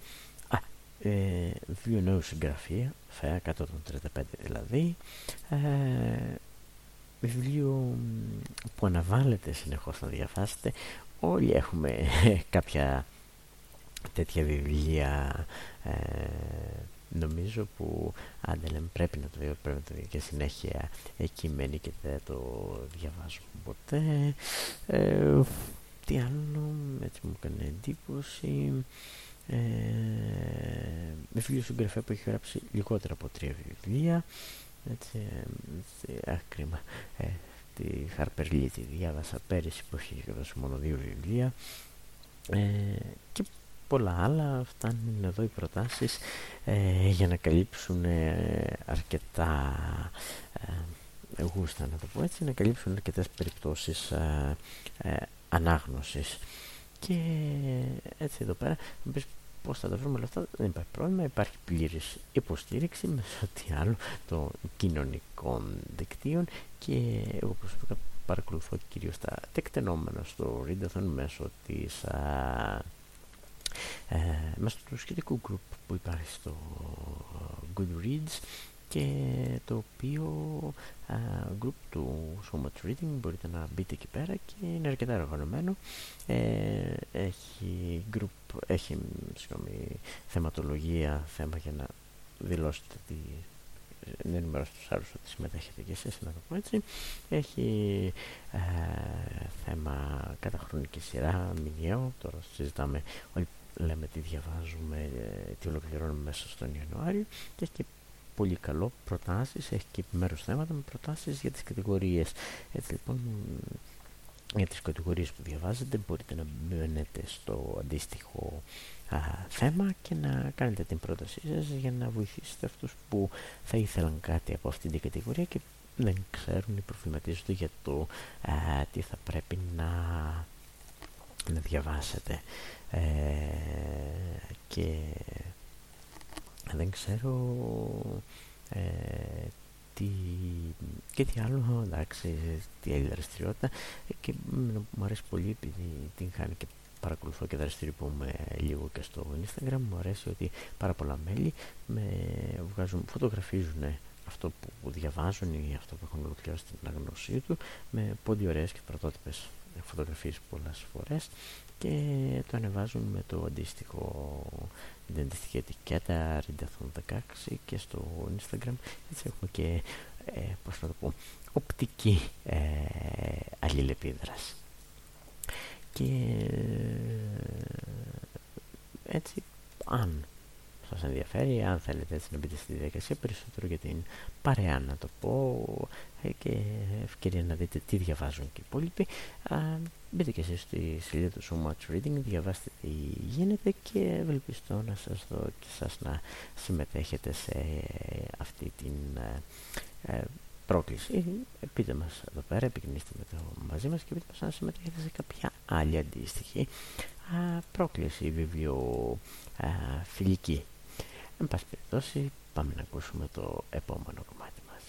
Α, ε, βιβλίο νέους συγγραφεία ΦΕΑ 135 δηλαδή. Ε, βιβλίο που αναβάλλεται συνεχώς να διαβάσετε όλοι έχουμε κάποια τέτοια βιβλία ε, νομίζω που άντε λέμε πρέπει να το δει, πρέπει να το δει. Και συνέχεια εκεί μένει και δεν το διαβάζουμε ποτέ. Ε, τι άλλο έτσι μου έκανε εντύπωση. Ε, με φίλο συγγραφέα που έχει γράψει λιγότερα από τρία βιβλία έτσι, έτσι κρίμα ε, τη Χαρπερλή τη διάβασα πέρυσι που έχει γράψει μόνο δύο βιβλία. Ε, και πολλά άλλα. Φτάνουν εδώ οι προτάσεις ε, για να καλύψουν ε, αρκετά ε, γούστα να το πω έτσι να καλύψουν αρκετές περιπτώσεις ε, ε, ανάγνωσης. Και έτσι εδώ πέρα μου πεις πώς θα τα βρούμε όλα αυτά δεν υπάρχει πρόβλημα υπάρχει πλήρης υποστήριξη μέσω τι άλλο των κοινωνικών δικτύων και εγώ προσωπικά παρακολουθώ κυρίως τα τεκτενόμενα στο Readathon μέσω της α, ε, μέσω του σχετικού group που υπάρχει στο Goodreads και το οποίο α, group του So Much Reading μπορείτε να μπείτε εκεί πέρα και είναι αρκετά οργανωμένο. Ε, έχει group, έχει συγγνώμη, θεματολογία θέμα για να δηλώσετε τη να ενημερώσετε τους άλλους ότι συμμετέχετε και εσείς να το πω έτσι. Έχει ε, θέμα κατά χρονική σειρά μηνιαίο. Τώρα συζητάμε όλοι λέμε τι διαβάζουμε ε, τι ολοκληρώνουμε μέσα στον Ιανουάριο. Και έχει και πολύ καλό προτάσεις, έχει και επιμέρους θέματα με προτάσεις για τις κατηγορίες. Έτσι λοιπόν για τις κατηγορίες που διαβάζετε μπορείτε να μπαίνετε στο αντίστοιχο α, θέμα και να κάνετε την πρότασή σας για να βοηθήσετε αυτούς που θα ήθελαν κάτι από αυτήν την κατηγορία και δεν ξέρουν ή προβληματίζονται για το α, τι θα πρέπει να, να διαβάσετε. Ε, και δεν ξέρω ε, τι, και τι άλλο, εντάξει, τι άλλη δραστηριότητα και μου αρέσει πολύ επειδή την χάνει και παρακολουθώ και δραστηριοποιούμε λίγο και στο Instagram. Μου αρέσει ότι πάρα πολλά μέλη με βγάζουν, φωτογραφίζουν αυτό που διαβάζουν ή αυτό που έχουν ολοκληρώσει την αναγνωσή του με πολύ ωραίες και πρωτότυπες φωτογραφίες πολλές φορές και το ανεβάζουν με το αντίστοιχο την αντίστοιχη ετικέτα Readathon 16 και στο Instagram. Έτσι έχουμε και ε, πώς να το πω οπτική ε, αλληλεπίδραση. Και έτσι αν σας ενδιαφέρει αν θέλετε έτσι να μπείτε στη διαδικασία περισσότερο για την παρέα να το πω ε, και ευκαιρία να δείτε τι διαβάζουν και οι υπόλοιποι μπείτε και εσείς στη σελίδα του So Much Reading διαβάστε τι γίνεται και ευελπιστώ να σας δω και σας να συμμετέχετε σε αυτή την ε, ε πρόκληση πείτε μας εδώ πέρα επικοινωνήστε με το μαζί μας και πείτε μας αν συμμετέχετε σε κάποια άλλη αντίστοιχη πρόκληση βιβλιοφιλική Εν πάση περιπτώσει, πάμε να ακούσουμε το επόμενο κομμάτι μας.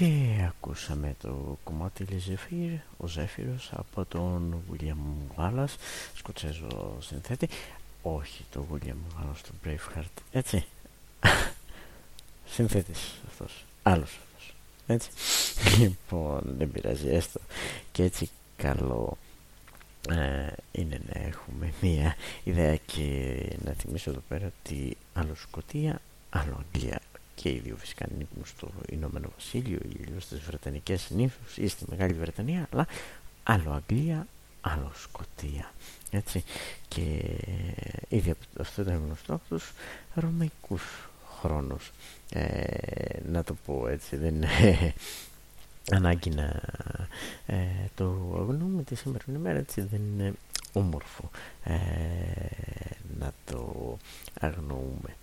Και ακούσαμε το κομμάτι Λεζεφίρ, ο Ζέφυρος από τον William Wallace, σκοτσέζο συνθέτη. Όχι το William Wallace, το Braveheart, έτσι. Συνθέτης αυτός, άλλος αυτός, έτσι. Λοιπόν, δεν πειράζει έστω. Και έτσι καλό ε, είναι να έχουμε μία ιδέα και να θυμίσω εδώ πέρα ότι άλλο Σκοτία, άλλο Αγγλία και οι δύο φυσικά ανήκουν στο Ηνωμένο Βασίλειο ή στις Βρετανικές νύφους ή στη Μεγάλη Βρετανία αλλά άλλο Αγγλία, άλλο Σκοτία έτσι. Και ήδη αυτό ήταν γνωστό από τους ρωμαϊκούς χρόνους ε, να το πω έτσι δεν είναι ανάγκη να ε, το αγνοούμε τη σήμερα ημέρα έτσι δεν είναι όμορφο. Ε, να το αγνοούμε.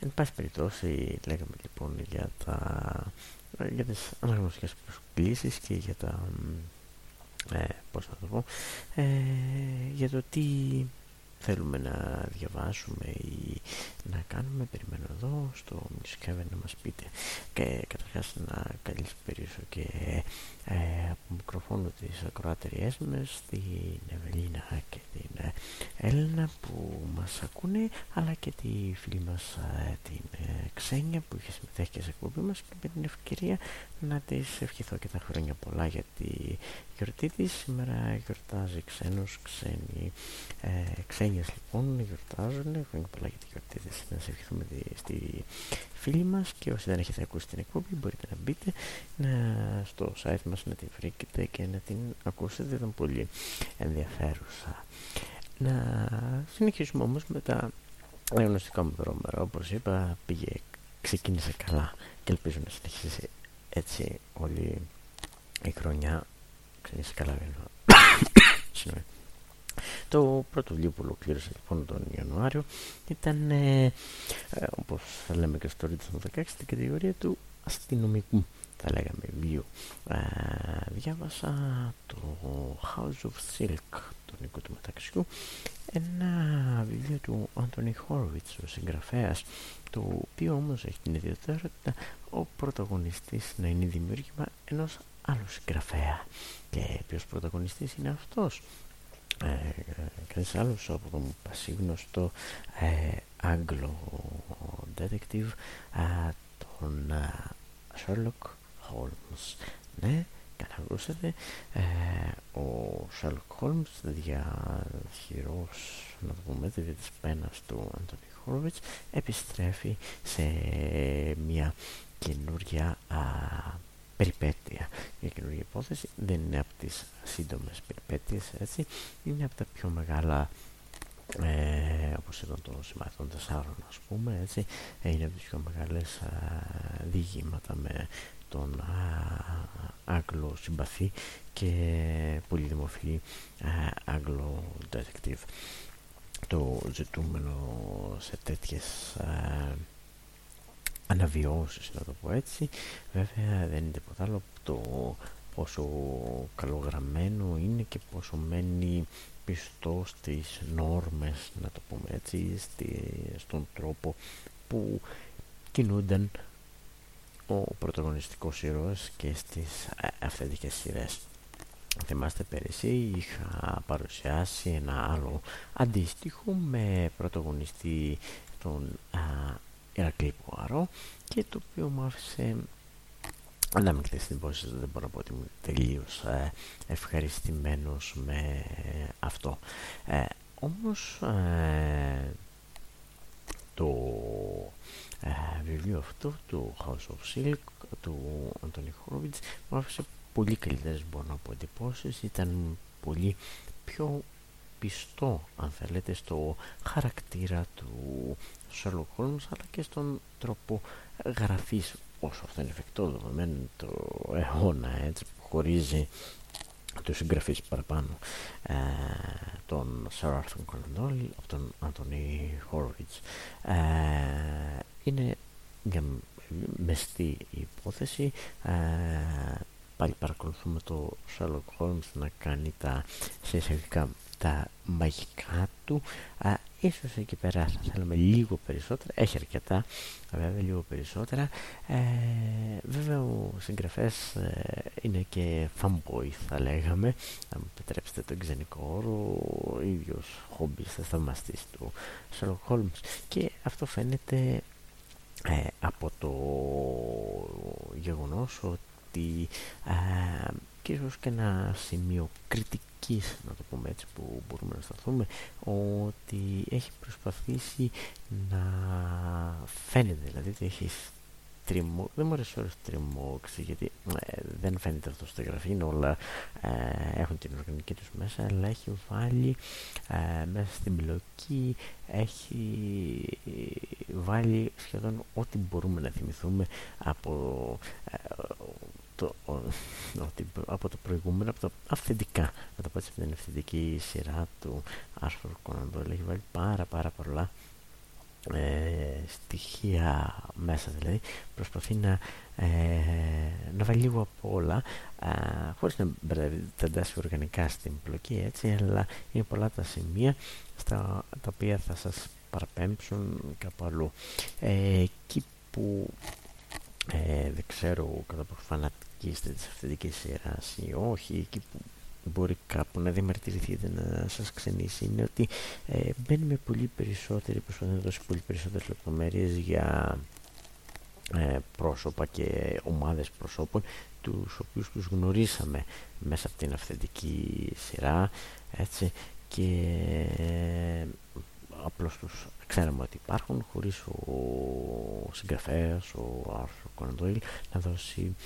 Εν πάση περιπτώσει λέγαμε λοιπόν για, τα, για τις αναγνωστικές προσκλήσεις και για τα ε, πώς θα το πω ε, για το τι θέλουμε να διαβάσουμε ή να κάνουμε περιμένω εδώ στο Music να μας πείτε. Και καταρχάς να καλησπέρισω και ε, από μικροφόνο της ακροάτεριές μας την Ευελίνα και την ε, Έλληνα που μας ακούνε αλλά και τη φίλη μας ε, την ε, Ξένια που είχε συμμετέχει και σε εκπομπή μας και με την ευκαιρία να της ευχηθώ και τα χρόνια πολλά για τη γιορτή της. Σήμερα γιορτάζει ξένος ξένοι ε, ξένιες λοιπόν γιορτάζουν χρόνια πολλά για τη γιορτή της να σε ευχηθούμε στη φίλη μας και όσοι δεν έχετε ακούσει την εκπομπή μπορείτε να μπείτε να, στο site μας να την βρήκετε και να την ακούσετε. Ήταν πολύ ενδιαφέρουσα. Να συνεχίσουμε όμως με τα γνωστικά μου δρόμερα. Όπως είπα πήγε, ξεκίνησε καλά και ελπίζω να συνεχίσει έτσι όλη η χρονιά. Ξεκίνησε καλά το πρώτο βιβλίο που ολοκλήρωσα λοιπόν τον Ιανουάριο ήταν ε, ε, όπως θα λέμε και στο Ρίτσο 16 στην κατηγορία του αστυνομικού. Θα λέγαμε βιβλίο. Ε, διάβασα το House of Silk του Νίκο του Μεταξιού. Ένα βιβλίο του Άντωνι Χόρβιτς ο συγγραφέας το οποίο όμως έχει την ιδιαιτερότητα ο πρωταγωνιστής να είναι δημιούργημα ενός άλλου συγγραφέα. Και ποιος πρωταγωνιστής είναι αυτός; ε, κανείς άλλος από τον πασίγνωστο ε, Άγγλο detective ε, τον ε, Sherlock Holmes. Ναι ακούσατε ε, ο Sherlock Holmes διαχειρός να το πούμε έτσι της πένας του Αντωνί Χόρβιτς επιστρέφει σε μια καινούρια α, περιπέτεια. Μια καινούργια υπόθεση δεν είναι από τις σύντομες περιπέτειες έτσι. Είναι από τα πιο μεγάλα ε, όπως ήταν το σημάδι των τεσσάρων ας πούμε έτσι. Είναι από τις πιο μεγάλες α, διηγήματα με τον α, Άγγλο συμπαθή και πολύ δημοφιλή Άγγλο detective. Το ζητούμενο σε τέτοιες α, αναβιώσεις να το πω έτσι βέβαια δεν είναι τίποτα άλλο το πόσο καλογραμμένο είναι και πόσο μένει πιστό στις νόρμες να το πούμε έτσι στη, στον τρόπο που κινούνταν ο πρωταγωνιστικός ήρωας και στις αυθεντικές σειρές. Θυμάστε πέρυσι είχα παρουσιάσει ένα άλλο αντίστοιχο με πρωταγωνιστή τον Ηρακλή Πουαρό και το οποίο μου άφησε να μην στην πόση δεν μπορώ να πω ότι είμαι τελείως ε, ευχαριστημένος με αυτό. Ε, όμως ε, το ε, βιβλίο αυτό του House of Silk του Αντώνη Χόροβιτς μου άφησε πολύ καλύτερες μπορώ να πω εντυπώσεις ήταν πολύ πιο πιστό αν θέλετε στο χαρακτήρα του Sherlock Holmes αλλά και στον τρόπο γραφής όσο αυτό είναι εφικτό δεδομένου το αιώνα έτσι που χωρίζει τους συγγραφείς παραπάνω ε, τον Sir Arthur Conan Doyle από τον Anthony Horowitz. Ε, είναι μια μεστή υπόθεση. Ε, πάλι παρακολουθούμε το Sherlock Holmes να κάνει τα σε τα μαγικά του ίσως εκεί πέρα θα θέλαμε λίγο περισσότερα. Έχει αρκετά βέβαια λίγο περισσότερα. Ε, βέβαια ο συγγραφέας ε, είναι και fanboy θα λέγαμε. Αν μου επιτρέψετε τον ξενικό όρο ο ίδιος χόμπις θαυμαστής του Sherlock Holmes. Και αυτό φαίνεται ε, από το γεγονός ότι ε, και ίσως και ένα σημείο κριτικής να το πούμε έτσι που μπορούμε να σταθούμε ότι έχει προσπαθήσει να φαίνεται δηλαδή ότι έχει τριμώ, δεν μου αρέσει ώρες τριμώξη γιατί ε, δεν φαίνεται αυτό στο γραφείο είναι όλα ε, έχουν την οργανική τους μέσα αλλά έχει βάλει ε, μέσα στην μπλοκή έχει βάλει σχεδόν ό,τι μπορούμε να θυμηθούμε από το, ότι από το προηγούμενο, από το αυθεντικά, να το πω έτσι, από την αυθεντική σειρά του Άρθρου Κοναντόλ. Έχει βάλει πάρα πάρα πολλά ε, στοιχεία μέσα δηλαδή προσπαθεί να, ε, να βάλει λίγο από όλα ε, χωρίς να τεντάσει οργανικά στην πλοκή έτσι αλλά είναι πολλά τα σημεία στα τα οποία θα σας παραπέμψουν κάπου αλλού ε, εκεί που ε, δεν ξέρω κατά πόσο φανατική είστε της αυθεντικής σειράς ή όχι εκεί που μπορεί κάπου να διαμαρτυρηθείτε να σας ξενήσει είναι ότι ε, μπαίνει πολύ περισσότερη προσπαθεί να δώσει πολύ περισσότερες λεπτομέρειες για ε, πρόσωπα και ομάδες προσώπων τους οποίους τους γνωρίσαμε μέσα από την αυθεντική σειρά έτσι και ε, απλώς τους ξέραμε ότι υπάρχουν χωρίς ο συγγραφέας, ο Άρθρο Κοναντόιλ να δώσει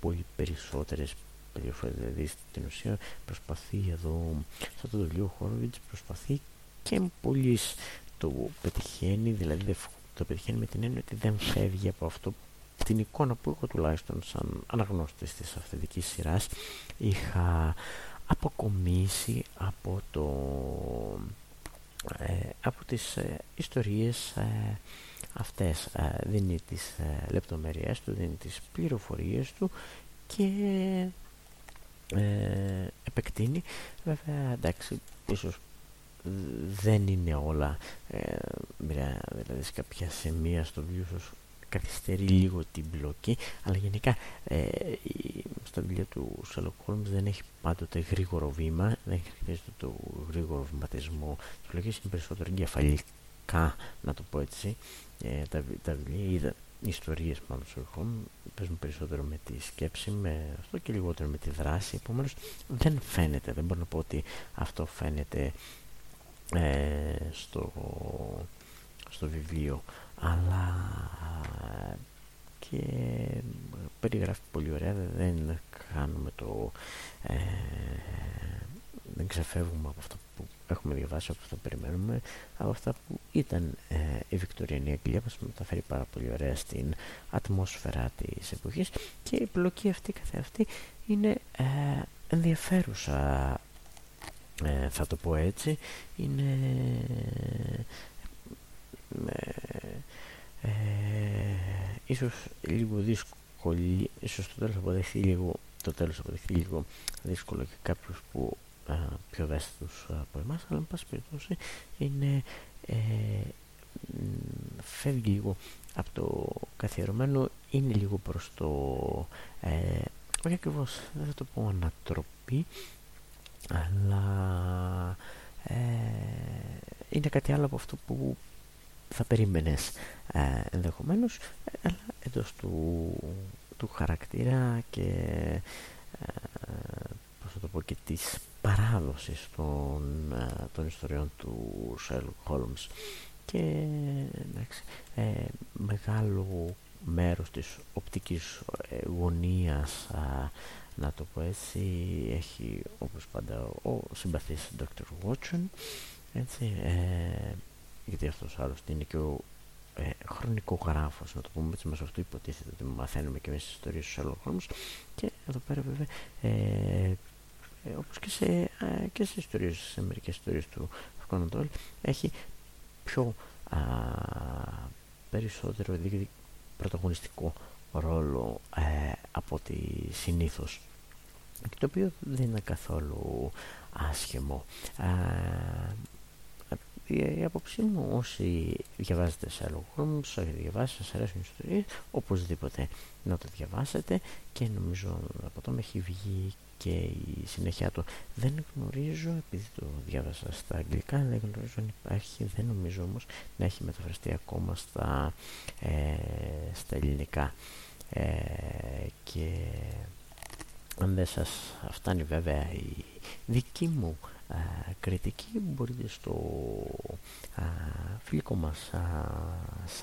πολύ περισσότερες πληροφορίες. Δηλαδή στην ουσία προσπαθεί εδώ σε αυτό το βιβλίο Χόροβιτς προσπαθεί και πολύ το πετυχαίνει δηλαδή το πετυχαίνει με την έννοια ότι δεν φεύγει από αυτό την εικόνα που εγώ τουλάχιστον σαν αναγνώστης της αυθεντικής σειράς είχα αποκομίσει από το ε, από τις ε, ιστορίες ε, αυτές ε, δίνει τις ε, λεπτομέρειες του, δίνει τις πληροφορίες του και ε, επεκτείνει. Βέβαια εντάξει ίσως δεν είναι όλα ε, δηλαδή σε κάποια σημεία στο βιβλίο καθυστερεί λίγο την μπλοκή αλλά γενικά ε, στα βιβλία του Sherlock Holmes δεν έχει πάντοτε γρήγορο βήμα δεν έχει το γρήγορο βηματισμό της μπλοκής είναι περισσότερο εγκεφαλικά να το πω έτσι ε, τα, τα βιβλία οι ιστορίες μάλλον του Sherlock Holmes παίζουν περισσότερο με τη σκέψη με αυτό και λιγότερο με τη δράση. Επομένως δεν φαίνεται δεν μπορώ να πω ότι αυτό φαίνεται ε, στο, στο βιβλίο αλλά και περιγράφει πολύ ωραία. Δεν κάνουμε το ε, δεν ξεφεύγουμε από αυτό που έχουμε διαβάσει από αυτό που περιμένουμε από αυτά που ήταν ε, η Βικτωριανή Αγγλία μας μεταφέρει πάρα πολύ ωραία στην ατμόσφαιρα της εποχής. Και η πλοκή αυτή καθεαυτή είναι ε, ενδιαφέρουσα ε, θα το πω έτσι. Είναι ε, ίσως λίγο δύσκολη ίσως το τέλος αποδεχθεί λίγο το τέλος αποδεχθεί λίγο δύσκολο και κάποιους που α, πιο ευαίσθητους από εμάς αλλά εν πάση περιπτώσει είναι ε, φεύγει λίγο από το καθιερωμένο είναι λίγο προς το ε, όχι ακριβώς δεν θα το πω ανατροπή αλλά ε, είναι κάτι άλλο από αυτό που θα περίμενες ε, ενδεχομένως αλλά εντός του, του χαρακτήρα και ε, πώς θα το πω και της παράδοσης των, ε, των ιστοριών του Sherlock Holmes και εντάξει, ε, μεγάλο μέρος της οπτικής ε, γωνίας να το πω έτσι έχει όπως πάντα ο συμπαθής Dr. Watson έτσι, ε, γιατί αυτός άλλωστε είναι και ο ε, χρονικογράφος να το πούμε έτσι μέσα αυτό υποτίθεται ότι μαθαίνουμε και μέσα στις ιστορίες του Sherlock Holmes και εδώ πέρα βέβαια ε, ε, όπως και σε, ε, και σε ιστορίες, σε μερικές ιστορίες του Conan έχει πιο α, περισσότερο πρωταγωνιστικό ρόλο ε, από ότι συνήθως. Και το οποίο δεν είναι καθόλου άσχημο. Η άποψή μου όσοι διαβάζετε Sherlock Holmes, όσοι διαβάζετε, σας αρέσουν οι ιστορίες, οπωσδήποτε να το διαβάσετε και νομίζω από το έχει βγει και η συνέχεια του. Δεν γνωρίζω, επειδή το διάβασα στα αγγλικά, δεν γνωρίζω αν υπάρχει, δεν νομίζω όμως να έχει μεταφραστεί ακόμα στα, ε, στα ελληνικά. Ε, και αν δεν σας φτάνει βέβαια η δική μου κριτική μπορείτε στο α, φιλικό μας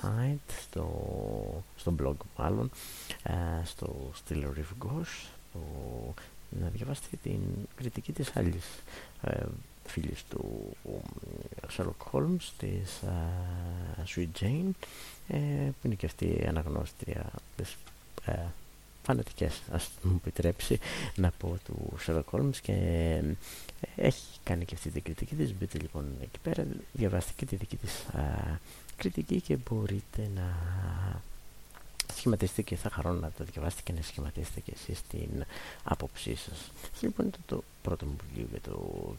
site στο, στο blog μάλλον στο Still Riff Gosh να διαβάσετε την κριτική της άλλης ε, φίλης του Sherlock Holmes της Sweet Jane ε, που είναι και αυτή η αναγνώστρια της ε, φανατικές ας μου επιτρέψει να πω του Sherlock Holmes. Και ε, έχει κάνει και αυτή την κριτική της. Μπείτε λοιπόν εκεί πέρα διαβάστε και τη δική της α, κριτική και μπορείτε να σχηματιστείτε και θα χαρώ να το διαβάσετε και να σχηματίσετε και εσείς την άποψή σας. Λοιπόν ήταν το πρώτο μου βιβλίο για το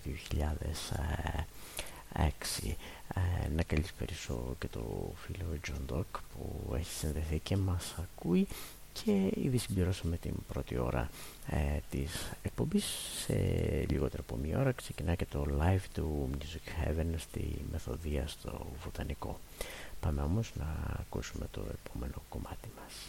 2006. Ε, να καλησπέρισω και το φίλο John Doc που έχει συνδεθεί και μας ακούει και ήδη συμπληρώσαμε την πρώτη ώρα ε, της εκπομπής σε λιγότερο από μία ώρα ξεκινά και το live του Music Heaven στη Μεθοδία στο Βοτανικό πάμε όμως να ακούσουμε το επόμενο κομμάτι μας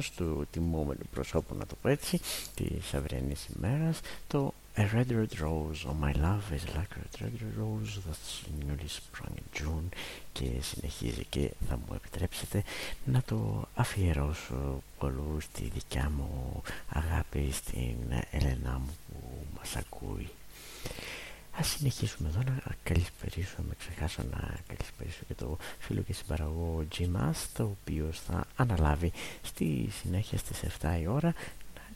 Robert Burns, του τιμόμενου προσώπου να το πω έτσι, της αυριανής ημέρας, το A Red Red Rose, Oh My Love is like a red red rose that's newly sprung in June και συνεχίζει και θα μου επιτρέψετε να το αφιερώσω πολύ στη δικιά μου αγάπη στην Ελένα μου που μας ακούει. Ας συνεχίσουμε εδώ να καλησπερίσω, με ξεχάσω να καλησπερίσω και το φίλο και συμπαραγό G Mas, το οποίο θα αναλάβει στη συνέχεια στις 7 η ώρα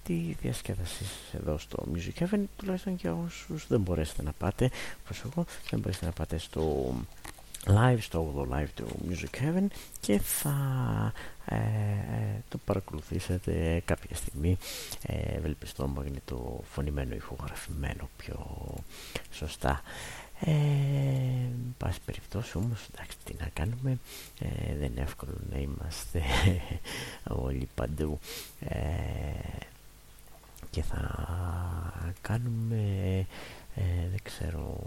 τη διασκέδαση εδώ στο Music Heaven, τουλάχιστον για όσους δεν μπορέσετε να πάτε, όπως εγώ, δεν μπορέσετε να πάτε στο live, στο 8 live του Music Heaven και θα ε, ε, το παρακολουθήσετε κάποια στιγμή. Ε, ευελπιστώ μαγνητοφωνημένο ηχογραφημένο πιο σωστά. Ε, πάση περιπτώσει όμως εντάξει τι να κάνουμε ε, δεν είναι εύκολο να είμαστε όλοι παντού. Ε, και θα κάνουμε ε, δεν ξέρω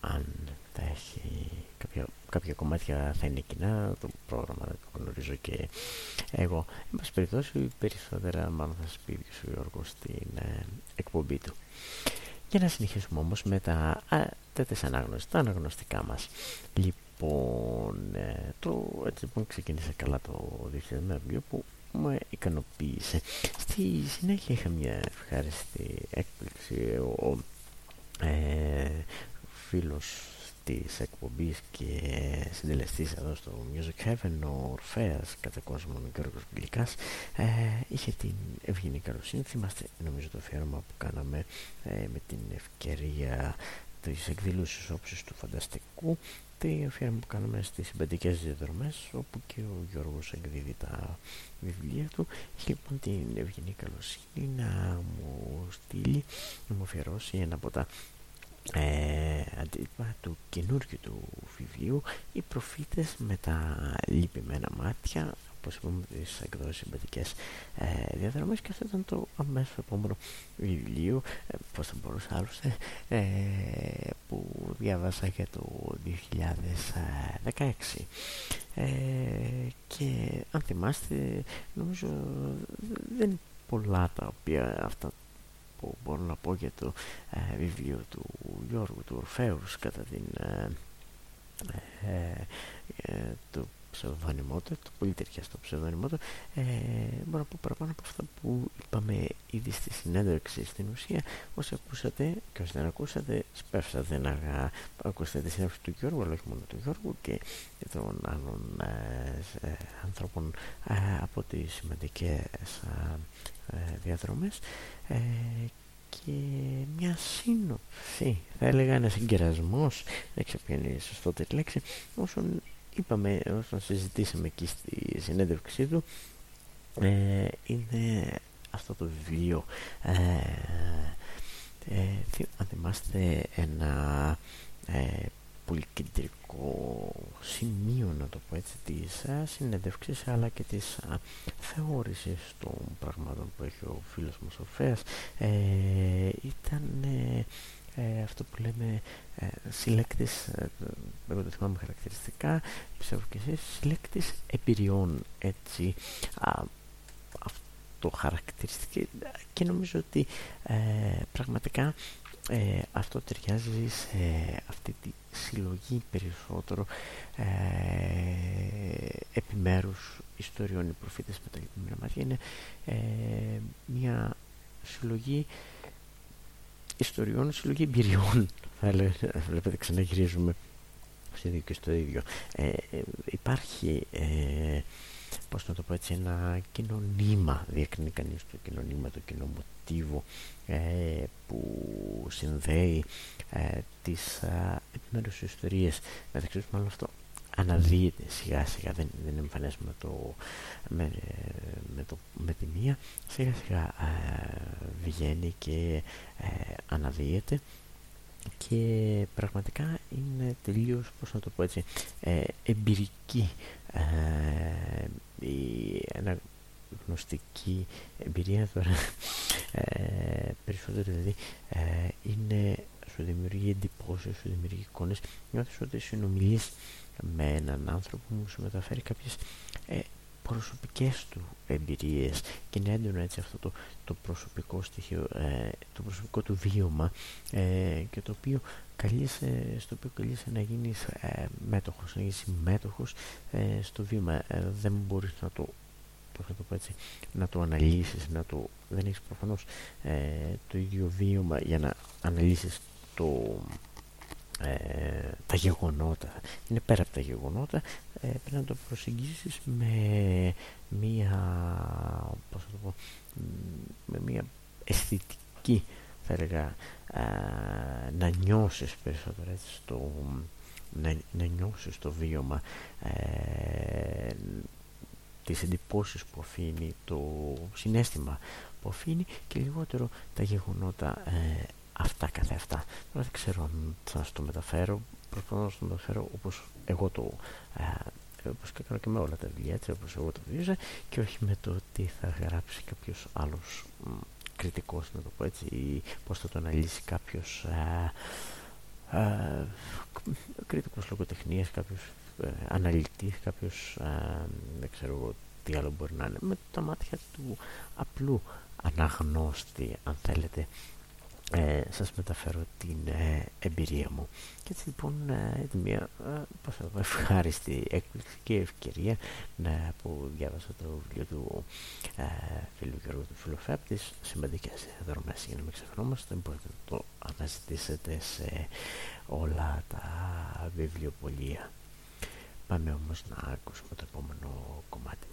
αν θα έχει κάποια, κάποια κομμάτια θα είναι κοινά το πρόγραμμα δεν το γνωρίζω και εγώ εν πάση περιπτώσει περισσότερα μάλλον θα σας πει ο Γιώργος στην ε, εκπομπή του για να συνεχίσουμε όμως με τα τέτοιες ανάγνωση, τα αναγνωστικά μας λοιπόν ε, το έτσι λοιπόν ξεκίνησε καλά το 2009 που με ικανοποίησε. Στη συνέχεια είχα μια ευχάριστη έκπληξη. Ο ε, φίλος της εκπομπής και συντελεστής εδώ στο Music Heaven ο Ορφέας κατά κόσμο ο Γιώργος Γκλικάς ε, είχε την ευγενή καλοσύνη θυμάστε νομίζω το αφιέρωμα που κάναμε ε, με την ευκαιρία της εκδήλωσης όψης του φανταστικού τη αφιέρωμα που κάναμε στις συμπαντικές διαδρομές όπου και ο Γιώργος εκδίδει τα βιβλία του. Είχε λοιπόν την ευγενή καλοσύνη να μου στείλει να μου αφιερώσει ένα από τα ε, αντίτυπα του καινούργιου του βιβλίου οι προφήτες με τα λυπημένα μάτια όπως είπαμε τις εκδόσεις συμπατικές ε, διαδρομές και αυτό ήταν το αμέσως επόμενο βιβλίο. Ε, πώς θα μπορούσα άλλωστε ε, που διάβασα για το 2016 ε, και αν θυμάστε νομίζω δεν είναι πολλά τα οποία αυτά που μπορώ να πω για το ε, βιβλίο του Γιώργου του Ορφέους κατά την ε, ε, το ψευδόνυμό του, το πολύ ταιριαστό ψευδόνυμό του, ε, μπορώ να πω παραπάνω από αυτά που είπαμε ήδη στη συνέντευξη στην ουσία. Όσοι ακούσατε και όσοι δεν ακούσατε, σπεύσατε να ακούσετε τη συνέντευξη του Γιώργου, αλλά όχι μόνο του Γιώργου και των άλλων ε, ε, ανθρώπων ε, από τις σημαντικές ε, διαδρομές ε, και μια σύνοψη, θα έλεγα ένας συγκερασμός, δεν ξέρω ποια είναι η σωστότερη λέξη, όσων είπαμε, όσον συζητήσαμε εκεί στη συνέντευξή του, ε, είναι αυτό το βιβλίο. Ε, ε, αν θυμάστε ένα ε, πολύ κεντρικό σημείο να το πω έτσι της α, συνέντευξης αλλά και της α, θεώρησης των πραγμάτων που έχει ο φίλος μας ο Φέας. Ε, ήταν ε, αυτό που λέμε ε, συλλέκτης, ε, εγώ το θυμάμαι χαρακτηριστικά, πιστεύω και εσείς, συλλέκτης εμπειριών, έτσι, α, αυτό χαρακτηριστικό και νομίζω ότι ε, πραγματικά ε, αυτό ταιριάζει σε αυτή τη συλλογή περισσότερο ε, επιμέρους ιστοριών οι προφήτες με τα λυπημένα μάτια είναι ε, μια συλλογή ιστοριών, συλλογή εμπειριών. Θα βλέπετε, ξαναγυρίζουμε στο ίδιο και στο ίδιο ε, υπάρχει ε, πώς να το πω έτσι ένα κοινωνήμα διακρινεί κανείς το κοινωνήμα το κοινό μοτίβο ε, που συνδέει ε, τις ε, επιμέρους ιστορίες. Μεταξύ τους μάλλον αυτό αναδύεται σιγά σιγά δεν, δεν είναι εμφανές με, το, με, με, το, με τη μία. Σιγά σιγά ε, βγαίνει και ε, αναδύεται και πραγματικά είναι τελείως πώς να το πω έτσι ε, εμπειρική ε, η αναγνωστική εμπειρία τώρα ε, περισσότερο δηλαδή ε, είναι σου δημιουργεί εντυπώσεις, σου δημιουργεί εικόνες. Νιώθεις ότι συνομιλείς με έναν άνθρωπο που σου μεταφέρει κάποιες ε, προσωπικές του εμπειρίες. Και είναι έντονο έτσι αυτό το, το προσωπικό στοιχείο, ε, το προσωπικό του βίωμα ε, και το οποίο καλείσαι, στο οποίο καλείσαι να γίνεις ε, μέτοχος, να γίνεις συμμέτοχος ε, στο βίωμα. δεν μπορείς να το να το, έτσι, να το αναλύσεις, να το, δεν έχεις προφανώς το ίδιο βίωμα για να αναλύσεις το, ε, τα γεγονότα. Είναι πέρα από τα γεγονότα, ε, πρέπει να το προσεγγίσεις με μία, πώς το πω, με μία αισθητική, θα έλεγα, να νιώσεις περισσότερο έτσι, στο, να, να νιώσεις το βίωμα ε, τις εντυπώσεις που αφήνει, το συνέστημα που αφήνει και λιγότερο τα γεγονότα ε, αυτά καθε αυτά. Τώρα δεν ξέρω αν θα το μεταφέρω. Προσπαθώ να το μεταφέρω όπως εγώ το ε, όπως και κάνω και με όλα τα βιβλία έτσι όπως εγώ το βίωσα και όχι με το τι θα γράψει κάποιος άλλος κριτικός να το πω έτσι ή πώς θα το αναλύσει κάποιος ε, ε, κριτικός λογοτεχνίας κάποιος ε, αναλυτής κάποιος ε, δεν ξέρω τι άλλο μπορεί να είναι με τα μάτια του απλού αναγνώστη αν θέλετε ε, σας μεταφέρω την ε, εμπειρία μου. Και έτσι λοιπόν ε, μια ε, ευχάριστη έκπληξη και ευκαιρία να, που διάβασα το βιβλίο του ε, φίλου Γιώργου του Φιλοφέπτης σημαντικές δρομές για να μην ξεχνόμαστε μπορείτε να το αναζητήσετε σε όλα τα βιβλιοπολία πάμε όμως να ακούσουμε το επόμενο κομμάτι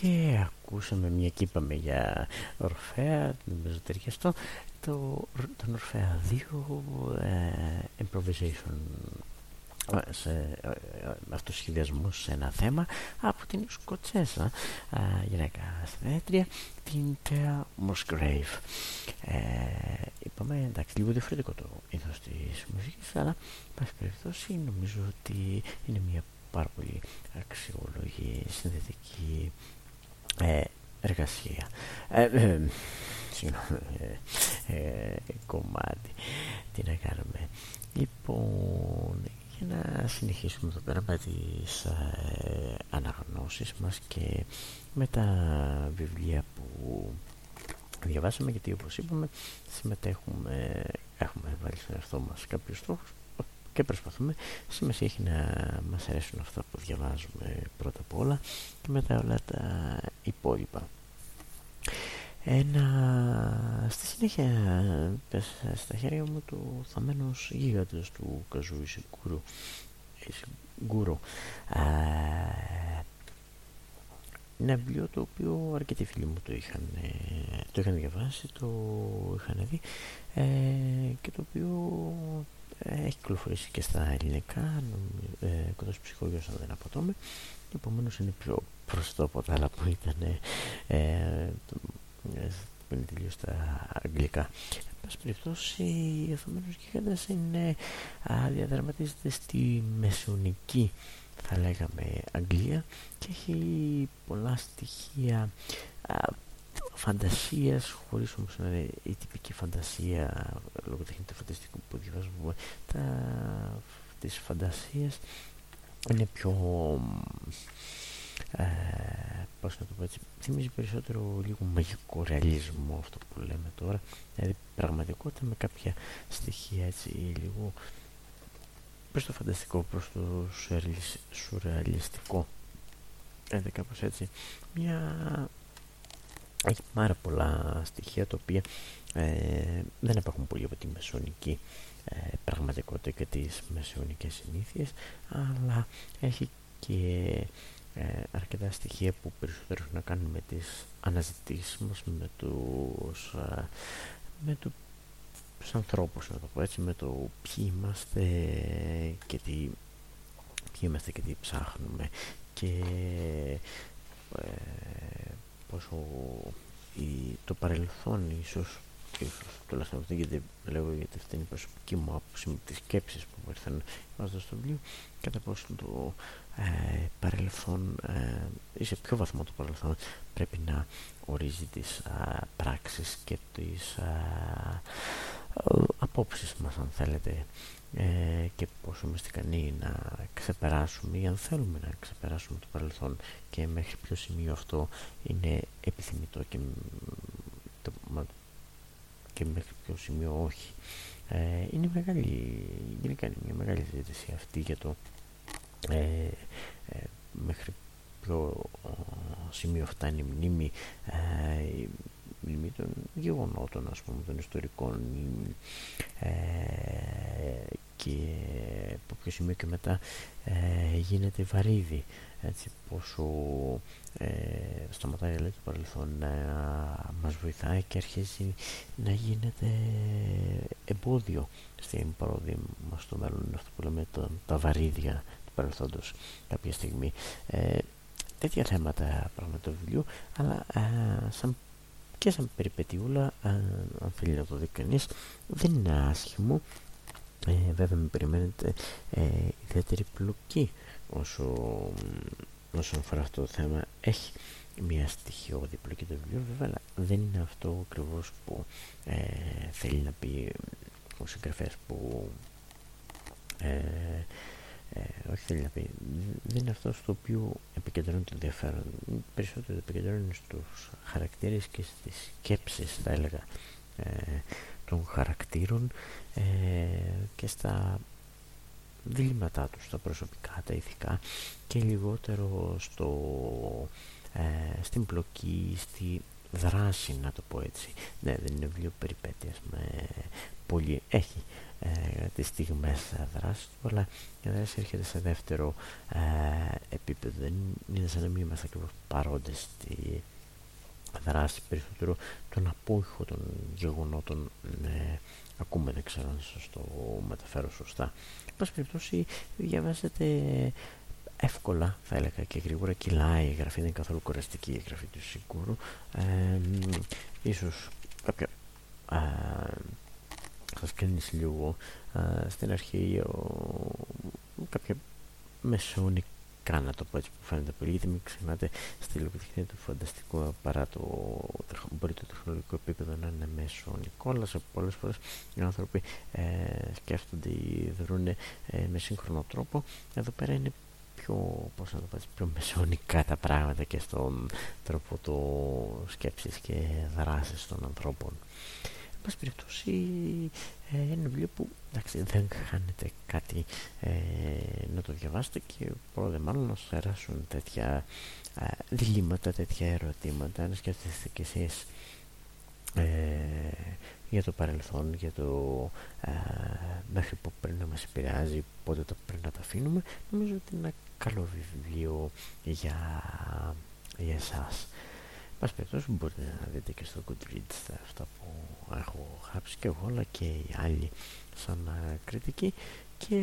και ακούσαμε μια και είπαμε για Ορφέα, νομίζω αυτό, το, τον Ορφέα 2 ε, improvisation σε ε, αυτοσχεδιασμό σε ένα θέμα από την Σκοτσέζα γυναίκα συνέτρια την Τέα Μοσγκρέιβ ε, είπαμε εντάξει λίγο διαφορετικό το είδος της μουσικής αλλά πάση περιπτώσει νομίζω ότι είναι μια πάρα πολύ αξιόλογη συνδετική ε, εργασία. Ε, ε, συγγνώμη ε, κομμάτι. Τι να κάνουμε. Λοιπόν για να συνεχίσουμε εδώ πέρα με τις ε, αναγνώσεις μας και με τα βιβλία που διαβάσαμε γιατί όπως είπαμε συμμετέχουμε έχουμε βάλει στον εαυτό μας κάποιους στόχους και προσπαθούμε. Σημασία έχει να μας αρέσουν αυτά που διαβάζουμε πρώτα απ' όλα και μετά όλα τα υπόλοιπα. Ένα στη συνέχεια πέσα στα χέρια μου το θαμένος γίγαντος του Καζού Ισικούρου Ισικούρου ένα βιβλίο το οποίο αρκετοί φίλοι μου το είχαν, ε, το είχαν διαβάσει, το είχαν δει ε, και το οποίο ε, έχει κυκλοφορήσει και στα ελληνικά, ε, κοντά στο ψυχολογείο αν δεν απατώμε και επομένως είναι πιο προστό από τα άλλα που ήταν ε, που είναι τελείως στα αγγλικά. Εν πάση περιπτώσει, ο Οθωμένος Γίγαντας είναι, διαδραματίζεται στη μεσονική θα λέγαμε Αγγλία και έχει πολλά στοιχεία α, φαντασίας χωρίς όμως να είναι η τυπική φαντασία λόγω τεχνητού φανταστικού που διαβάζουμε τα, της φαντασίας είναι πιο ε, πώς να το πω έτσι, θυμίζει περισσότερο λίγο μαγικό ρεαλισμό αυτό που λέμε τώρα, δηλαδή πραγματικότητα με κάποια στοιχεία έτσι λίγο προς το φανταστικό, προς το σουρεαλιστικό. Έτσι κάπως έτσι. Μια... Έχει πάρα πολλά στοιχεία τα οποία ε, δεν υπάρχουν πολύ από τη μεσονική ε, πραγματικότητα και τις μεσαιωνικές συνήθειες αλλά έχει και ε, αρκετά στοιχεία που περισσότερο έχουν να κάνουν με τις αναζητήσεις μας με τους, ε, με τους ανθρώπους να το πω έτσι με το ποιοι είμαστε και τι ποιοι είμαστε και τι ψάχνουμε και ε, πόσο η, το παρελθόν ίσως τουλάχιστον αυτό γιατί λέω γιατί αυτή είναι η προσωπική μου άποψη με τις σκέψεις που μου ήρθαν βάζοντας στο βιβλίο κατά πόσο το ε, παρελθόν ε, ή σε ποιο βαθμό το παρελθόν πρέπει να ορίζει τις α, πράξεις και τις α, απόψεις μας αν θέλετε ε, και πόσο είμαστε ικανοί να ξεπεράσουμε ή αν θέλουμε να ξεπεράσουμε το παρελθόν και μέχρι ποιο σημείο αυτό είναι επιθυμητό και, το, και μέχρι ποιο σημείο όχι. Ε, είναι μεγάλη, γενικά είναι μια μεγάλη συζήτηση αυτή για το ε, ε, μέχρι ποιο σημείο φτάνει η μνήμη, ε, η μνήμη των γεγονότων, ας πούμε, των ιστορικών και από ποιο σημείο και μετά γίνεται βαρύδι έτσι πόσο ε, σταματάει λέει, το παρελθόν να μας βοηθάει και αρχίζει να γίνεται εμπόδιο στην παρόδια μας στο μέλλον. Αυτό που λέμε τα βαρύδια παρελθόντος κάποια στιγμή. Ε, τέτοια θέματα το βιβλίο, αλλά ε, σαν, και σαν περιπετειούλα, ε, αν θέλει να το δει κανείς, δεν είναι άσχημο. Ε, βέβαια με περιμένετε ε, ιδιαίτερη πλοκή όσο, όσον αφορά αυτό το θέμα. Έχει μια στοιχειώδη πλοκή το βιβλίο, βέβαια, αλλά δεν είναι αυτό ακριβώς που ε, θέλει να πει ο συγγραφέας που ε, ε, όχι θέλει να πει, δεν είναι αυτός στο οποίο επικεντρώνει το ενδιαφέρον. Περισσότερο επικεντρώνει στους χαρακτήρες και στις σκέψεις, θα έλεγα, ε, των χαρακτήρων ε, και στα διλήμματά τους, τα προσωπικά, τα ηθικά και λιγότερο στο, ε, στην πλοκή, στη δράση να το πω έτσι ναι δεν είναι βιβλίο περιπέτειας με πολύ έχει ε, τις στιγμές δράσης του αλλά η δράση έρχεται σε δεύτερο ε, επίπεδο. Δεν είναι σαν να μην είμαστε ακριβώς παρόντες στη δράση περισσότερο τον απόϊχο των γεγονότων ε, ακούμε δεν ξέρω αν σας το μεταφέρω σωστά. Εν πάση περιπτώσει διαβάζετε εύκολα θα έλεγα και γρήγορα. Κυλάει η γραφή δεν είναι καθόλου κουραστική η γραφή του Σικούρου ε, ίσως κάποια ε, σας κρίνεις λίγο ε, στην αρχή ο, κάποια μεσονικά να το πω έτσι που φαίνεται πολύ γιατί μην ξεχνάτε στη λογοτεχνία του φανταστικού παρά το μπορεί το τεχνολογικό επίπεδο να είναι μεσονικό αλλά σε πολλές φορές οι άνθρωποι ε, σκέφτονται ή δρούν ε, με σύγχρονο τρόπο εδώ πέρα είναι πιο, πώς να το πω, πιο μεσονικά τα πράγματα και στον τρόπο του σκέψης και δράσης των ανθρώπων. Εν πάση περιπτώσει, ε, είναι ένα βιβλίο που εντάξει, δεν χάνεται κάτι ε, να το διαβάσετε και πρώτα μάλλον να σας αρέσουν τέτοια ε, διλήμματα, τέτοια ερωτήματα, να σκέφτεστε κι εσείς ε, για το παρελθόν, για το ε, μέχρι που πρέπει να μας επηρεάζει, πότε το πρέπει να τα αφήνουμε, νομίζω ότι είναι ένα καλό βιβλίο για, για εσάς. Πας περιπτώσει μπορείτε να δείτε και στο Goodreads αυτά που έχω γράψει και εγώ αλλά και οι άλλοι σαν ε, κριτική και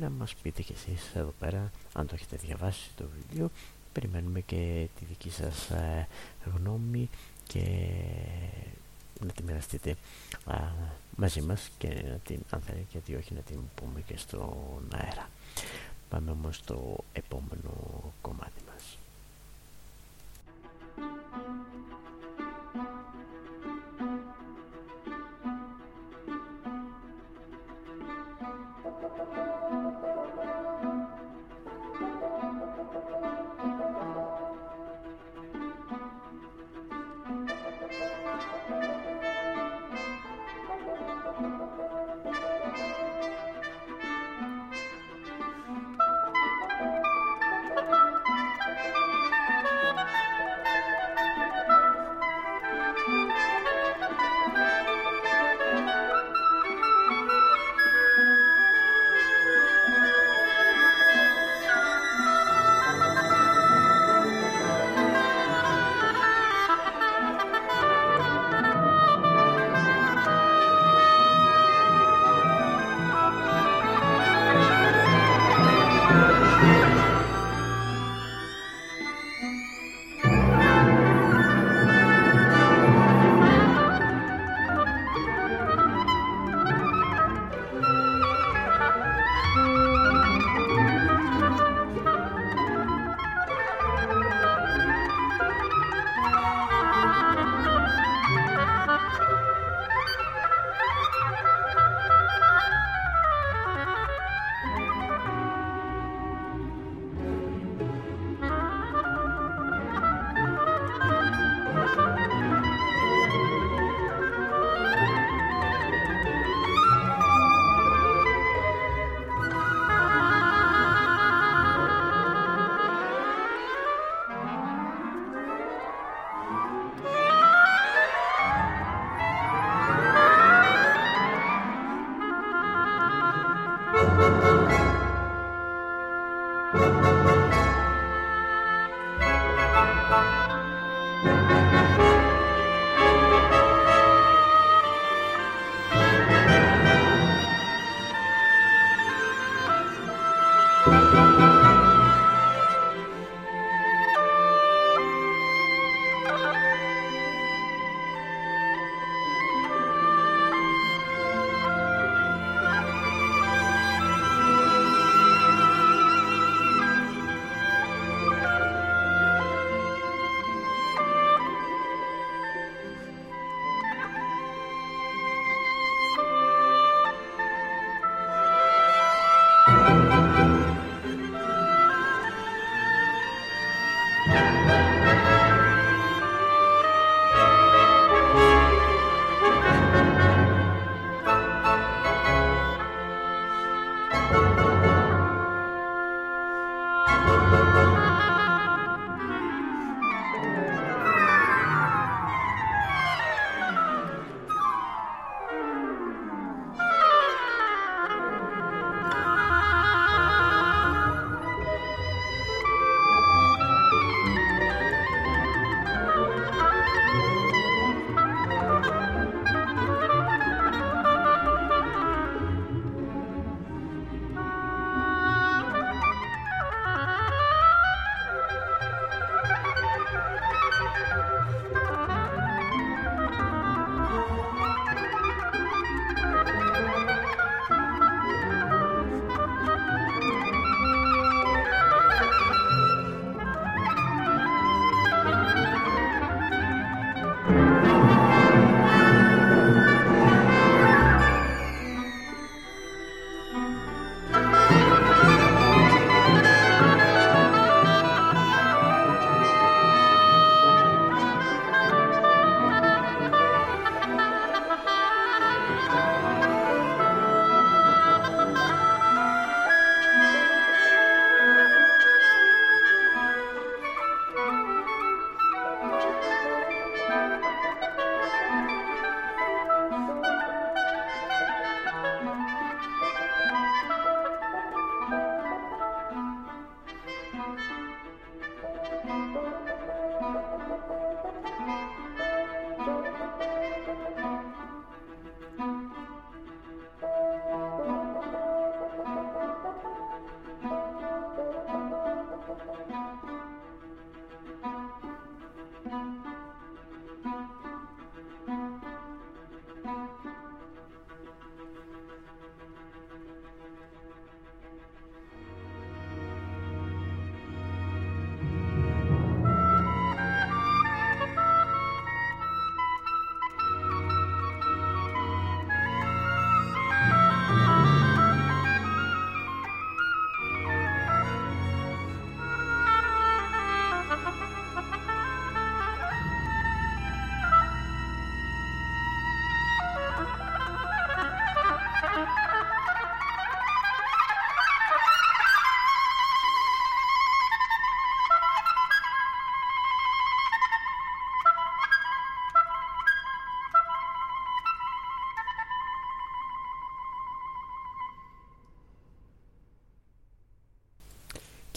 να μας πείτε κι εσείς εδώ πέρα αν το έχετε διαβάσει το βιβλίο. Περιμένουμε και τη δική σας ε, γνώμη και να τη μοιραστείτε μαζί μας και να την, αν θέλετε γιατί όχι να την πούμε και στον αέρα. Πάμε όμως στο επόμενο κομμάτι Thank you.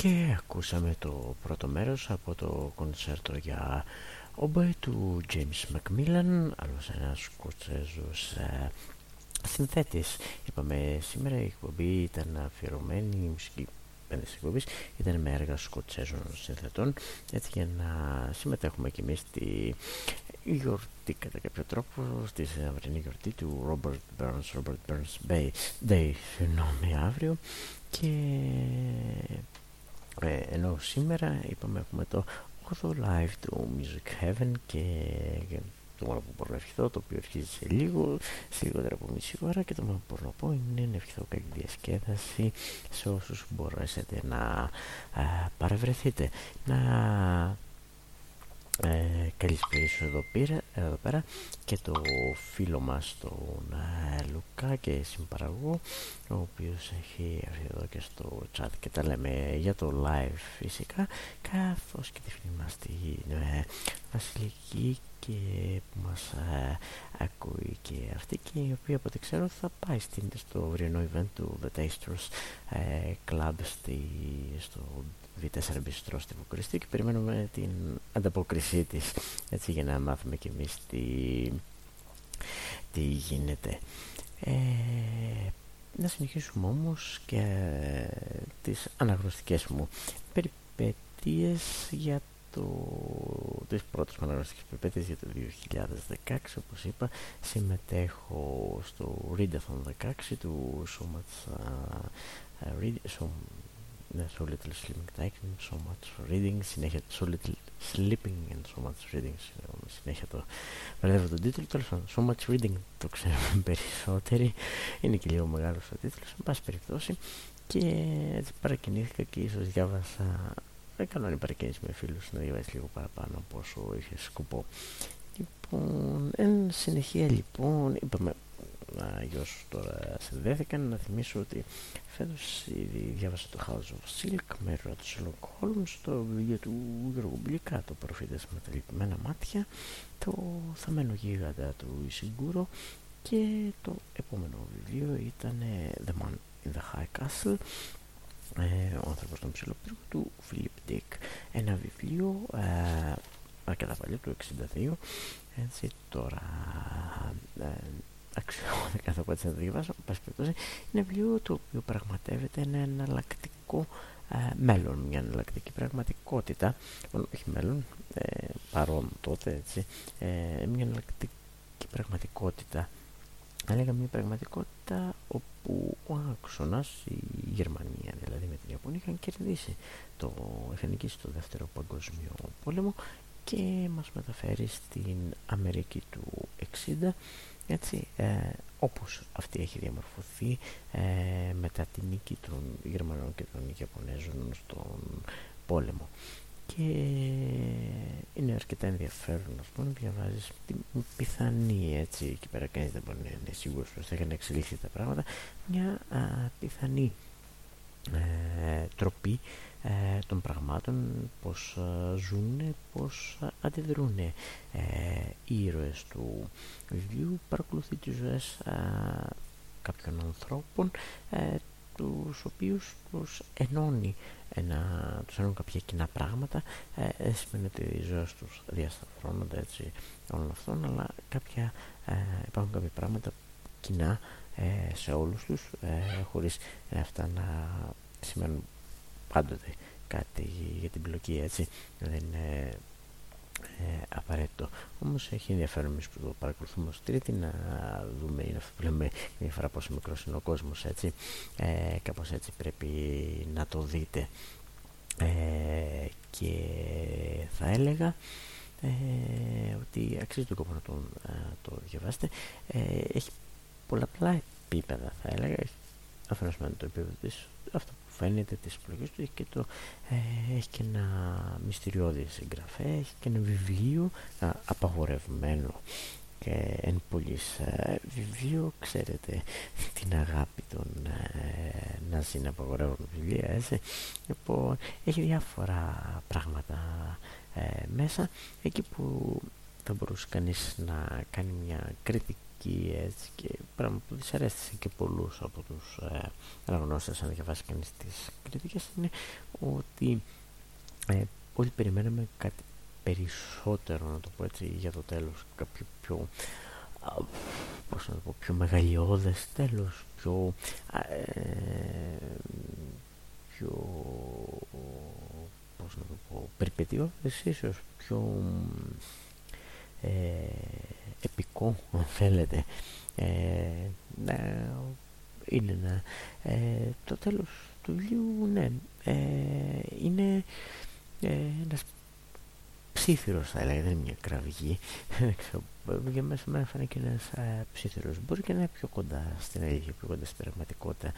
Και ακούσαμε το πρώτο μέρος από το κονσέρτο για όμπαι του James Macmillan άλλος ένας σκοτσέζος ε, συνθέτης. Είπαμε σήμερα η εκπομπή ήταν αφιερωμένη η μουσική πέντε εκπομπής ήταν με έργα σκοτσέζων συνθετών. Έτσι για να συμμετέχουμε και εμείς στη γιορτή κατά κάποιο τρόπο στη αυριανή γιορτή του Robert Burns Robert Burns Bay Day συγγνώμη αύριο. Και ε, ενώ σήμερα είπαμε έχουμε το 8 live του Music Heaven και το μόνο που μπορώ να ευχηθώ, το οποίο αρχίζει σε λίγο, σε λιγότερα από μισή ώρα και το μόνο που μπορώ να πω είναι να ευχηθώ καλή διασκέδαση σε όσους μπορέσετε να α, παρευρεθείτε. Να ε, καλησπέρισω εδώ, εδώ πέρα και το φίλο μας τον ε, Λουκά και συμπαραγωγό ο οποίος έχει έρθει εδώ και στο chat και τα λέμε για το live φυσικά καθώς και τη φίλη μας τη ε, Βασιλική και που μας ε, ακούει και αυτή και η οποία από ό,τι ξέρω θα πάει στην, στο αυριανό event του The Tasters ε, Club στη, στο V4 Bistro στη Βουκουριστή και περιμένουμε την ανταπόκρισή της έτσι για να μάθουμε και εμείς τι, τι γίνεται. Ε, να συνεχίσουμε όμως και ε, τις αναγνωστικές μου περιπέτειες για το, τις πρώτες μου αναγνωστικές περιπέτειες για το 2016 όπως είπα συμμετέχω στο Readathon 16 του So Much uh, read, so, ναι, so Little Sleeping Tycoon So Much Reading. Συνέχεια So Little Sleeping and So Much Reading. Συνέχεια το μπερδεύω τον τίτλο. Τέλος So Much Reading το ξέρουμε περισσότεροι. Είναι και λίγο μεγάλος ο τίτλος εν πάση περιπτώσει. Και έτσι παρακινήθηκα και ίσως διάβασα κανόνι παρακίνηση με φίλους να διαβάσεις λίγο παραπάνω από όσο είχες σκοπό. Λοιπόν, εν συνεχεία λοιπόν, είπαμε να όσους τώρα συνδέθηκαν. Να θυμίσω ότι φέτος ήδη διάβασα το House of Silk. Με του Sherlock Holmes το βιβλίο του Γιώργου Μπλικά το προφήτες με τα λυπημένα μάτια το θαμένο γίγαντα του Ισιγκούρο και το επόμενο βιβλίο ήταν The Man in the High Castle ε, ο άνθρωπος των ψηλοπύργων του Φιλίπ Ντίκ ένα βιβλίο ε, αρκετά παλιό του 62 έτσι τώρα ε, αξιώνει κάθε έτσι να το διαβάσω. Είναι ένα βιβλίο το οποίο πραγματεύεται ένα εναλλακτικό ε, μέλλον μια εναλλακτική πραγματικότητα. Όχι μέλλον ε, παρόν τότε έτσι ε, μια εναλλακτική πραγματικότητα. Θα λέγαμε μια πραγματικότητα όπου ο άξονας, η Γερμανία δηλαδή με την Ιαπωνία είχαν κερδίσει το, είχαν νικήσει το δεύτερο παγκόσμιο πόλεμο και μας μεταφέρει στην Αμερική του 60 έτσι, ε, όπως αυτή έχει διαμορφωθεί ε, μετά την νίκη των Γερμανών και των Ιαπωνέζων στον πόλεμο. Και είναι αρκετά ενδιαφέρον να πούμε διαβάζεις την πιθανή έτσι εκεί πέρα κανείς δεν μπορεί να είναι σίγουρος πως θα να εξελίξει τα πράγματα μια α, πιθανή ε, τροπή ε, των πραγμάτων πως α, ζουν, πως αντιδρούν ε, οι ήρωες του βιβλίου παρακολουθεί τις ζωές κάποιων ανθρώπων ε, τους οποίους τους ενώνει ένα, τους ενώνουν κάποια κοινά πράγματα. Ε, δεν σημαίνει ότι οι ζωές τους διασταυρώνονται έτσι όλων αυτών αλλά κάποια, ε, υπάρχουν κάποια πράγματα κοινά ε, σε όλους τους ε, χωρίς αυτά να σημαίνουν πάντοτε κάτι για την πλοκή έτσι δεν είναι ε, απαραίτητο. Όμως έχει ενδιαφέρον εμείς που το παρακολουθούμε ως τρίτη να δούμε, είναι αυτό που λέμε μια φορά πόσο μικρός είναι ο κόσμος έτσι. Ε, Κάπως έτσι πρέπει να το δείτε. Ε, και θα έλεγα ε, ότι αξίζει τον κόπο να τον, ε, το διαβάσετε. Ε, έχει πολλαπλά επίπεδα θα έλεγα. Αφενός με το επίπεδο της, αυτό φαίνεται τις επιλογές του έχει και, το, ε, έχει και ένα μυστηριώδη συγγραφέα έχει και ένα βιβλίο α, απαγορευμένο και εν πολλής ε, βιβλίο ξέρετε την αγάπη των ε, να συναπαγορεύουν βιβλία έτσι. Λοιπόν έχει διάφορα πράγματα ε, μέσα. Εκεί που θα μπορούσε κανείς να κάνει μια κριτική έτσι και πράγμα που δυσαρέστησε και πολλούς από τους ε, αναγνώστες αν διαβάσει κανείς τις κριτικές είναι ότι ε, όλοι περιμέναμε κάτι περισσότερο να το πω έτσι για το τέλος κάποιο πιο πώς να το πω, πιο μεγαλειώδες τέλος πιο ε, πιο πώς να το πω περιπετειώδες ίσως πιο ε, επικό αν θέλετε. Ε, ναι, είναι ένα ε, το τέλος του βιβλίου ναι ε, είναι ε, ένας ψήθυρος θα έλεγα, δεν είναι μια κραυγή. Για μέσα μένα φάνηκε ένας ε, ψήθυρος. Μπορεί και να είναι πιο κοντά στην αλήθεια πιο κοντά στην πραγματικότητα.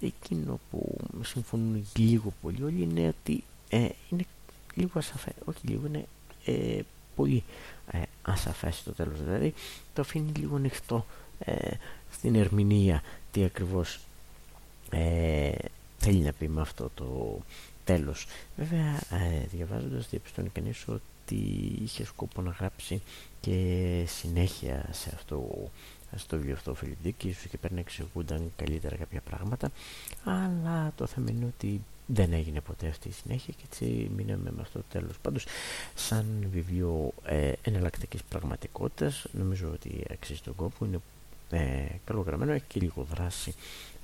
Εκείνο που συμφωνούν λίγο πολύ όλοι είναι ότι ε, είναι λίγο ασαφές όχι λίγο είναι ε, πολύ ε, ασαφές το τέλος δηλαδή το αφήνει λίγο ανοιχτό ε, στην ερμηνεία τι ακριβώς ε, θέλει να πει με αυτό το τέλος. Βέβαια ε, διαβάζοντας διαπιστώνει κανείς ότι είχε σκόπο να γράψει και συνέχεια σε αυτό στο βιβλίο αυτό Φιλιππίκη ίσως και πρέπει να εξηγούνταν καλύτερα κάποια πράγματα. Αλλά το θέμα είναι ότι δεν έγινε ποτέ αυτή η συνέχεια και έτσι μείναμε με αυτό το τέλος. Πάντως σαν βιβλίο ε, εναλλακτικής πραγματικότητας νομίζω ότι αξίζει τον κόπο είναι ε, καλογραμμένο έχει και λίγο δράση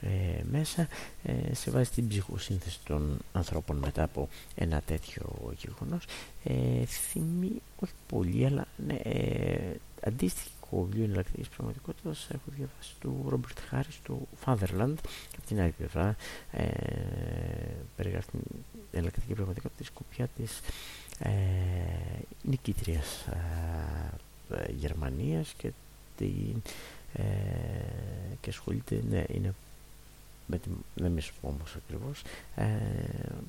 ε, μέσα ε, σε βάζει την ψυχοσύνθεση των ανθρώπων μετά από ένα τέτοιο γεγονός. Ε, θυμεί όχι πολύ αλλά ναι, ε, αντίστοιχο βιβλίο εναλλακτικής πραγματικότητας έχω διαβάσει του Ρόμπερτ Χάρις του Fatherland και από την άλλη πλευρά ε, περιγράφει την εναλλακτική πραγματικότητα της σκοπιά της ε, νικήτριας ε, Γερμανίας και την ε, και ασχολείται, ναι, είναι με τη, δεν μη σου πω όμως ακριβώς ε,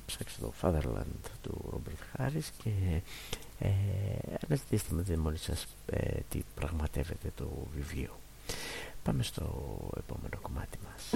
ψάξτε το Fatherland του Ρόμπερτ Χάρις και ε, αναζητήστε με τη μόνοι σας ε, τι πραγματεύεται το βιβλίο. Πάμε στο επόμενο κομμάτι μας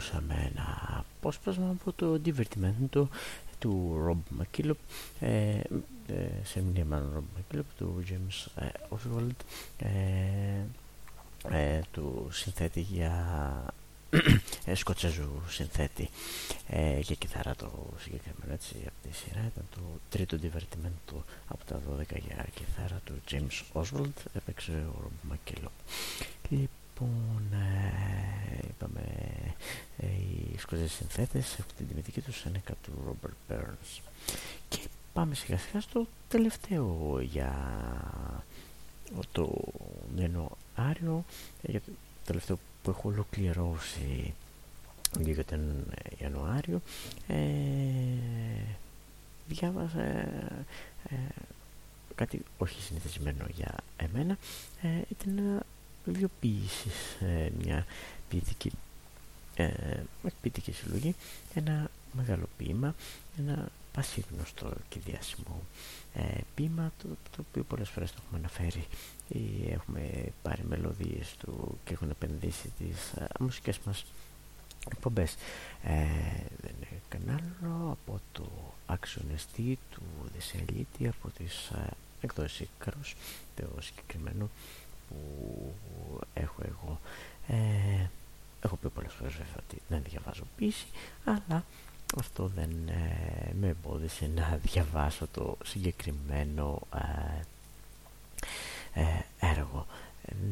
ακούσαμε ένα απόσπασμα από το Divertimento του Rob McKillop ε, ε, σε μνήμα μάλλον Rob McKillop του James ε, Oswald ε, ε, του συνθέτη για ε, Σκοτσέζου συνθέτη ε, για κιθάρα το συγκεκριμένο έτσι από τη σειρά. Ήταν το τρίτο divertimento από τα 12 για κιθάρα του James Oswald έπαιξε ο Rob McKillop. Λοιπόν ε, είπαμε ε, οι Σκοτσέζοι συνθέτες έχουν την τιμητική τους ένεκα του Robert Burns. Και πάμε σιγά σιγά στο τελευταίο για το Ιανουάριο για το τελευταίο που έχω ολοκληρώσει για τον Ιανουάριο. Ε, διάβασα ε, κάτι όχι συνηθισμένο για εμένα ε, ήταν ένα βιβλίο ε, μια ποιητική ε, ποιητική συλλογή ένα μεγάλο ποίημα ένα πασίγνωστο και διάσημο ε, ποίημα το, το οποίο πολλές φορές το έχουμε αναφέρει ή έχουμε πάρει μελωδίες του και έχουν επενδύσει τις α, μουσικές μας εκπομπές. Ε, δεν είναι κανένα άλλο από το άξιον του Δεσσελίτη από τις α, εκδόσεις Ίκαρος το συγκεκριμένο που έχω εγώ. Ε, έχω πει πολλές φορές βέβαια ότι δεν διαβάζω πίση αλλά αυτό δεν ε, με εμπόδισε να διαβάσω το συγκεκριμένο ε, ε, έργο.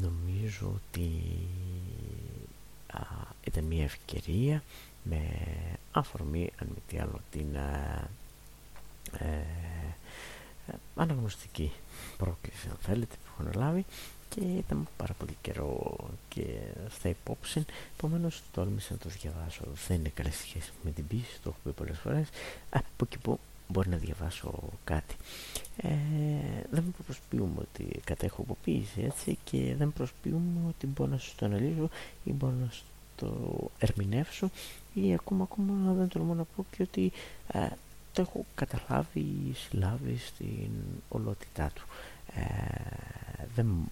νομίζω ότι ήταν μια ευκαιρία με αφορμή αν μη τι άλλο την αναγνωστική πρόκληση αν θέλετε που έχω λάβει και ήταν πάρα πολύ καιρό και στα υπόψη. Επομένως τόλμησα να το διαβάσω. Δεν είναι καλή σχέση με την πίστη το έχω πει πολλές φορές. Από εκεί που μπορεί να διαβάσω κάτι. Ε, δεν προσποιούμε ότι κατέχω αποποίηση έτσι και δεν προσποιούμε ότι μπορώ να σου το αναλύσω ή μπορώ να σου το ερμηνεύσω ή ακόμα ακόμα δεν τολμώ να πω και ότι ε, το έχω καταλάβει ή συλλάβει στην ολότητά του. Ε, δεν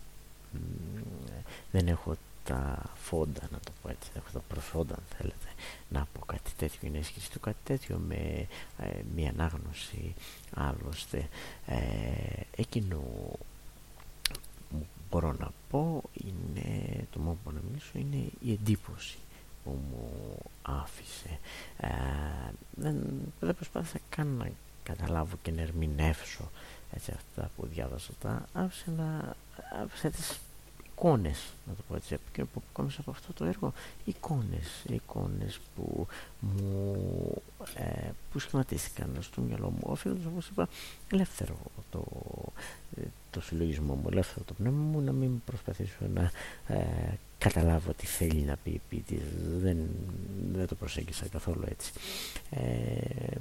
δεν έχω τα φόντα να το πω έτσι, δεν έχω τα προσόντα αν θέλετε να πω κάτι τέτοιο. Είναι το κάτι τέτοιο με ε, μια ανάγνωση άλλωστε. Ε, εκείνο που μπορώ να πω είναι το μόνο που να μιλήσω είναι η εντύπωση που μου άφησε. Ε, δεν, δεν προσπάθησα καν να καταλάβω και να ερμηνεύσω έτσι αυτά που διάβασα. Τα άφησε να άφησε τις εικόνες, να το πω έτσι, και που από αυτό το έργο, εικόνες, εικόνες που μου ε, που σχηματίστηκαν στο μυαλό μου, οφείλοντας όπως είπα ελεύθερο το, το συλλογισμό μου, ελεύθερο το πνεύμα μου, να μην προσπαθήσω να ε, καταλάβω τι θέλει να πει ποιητής, δεν, δεν το προσέγγισα καθόλου έτσι. Ε,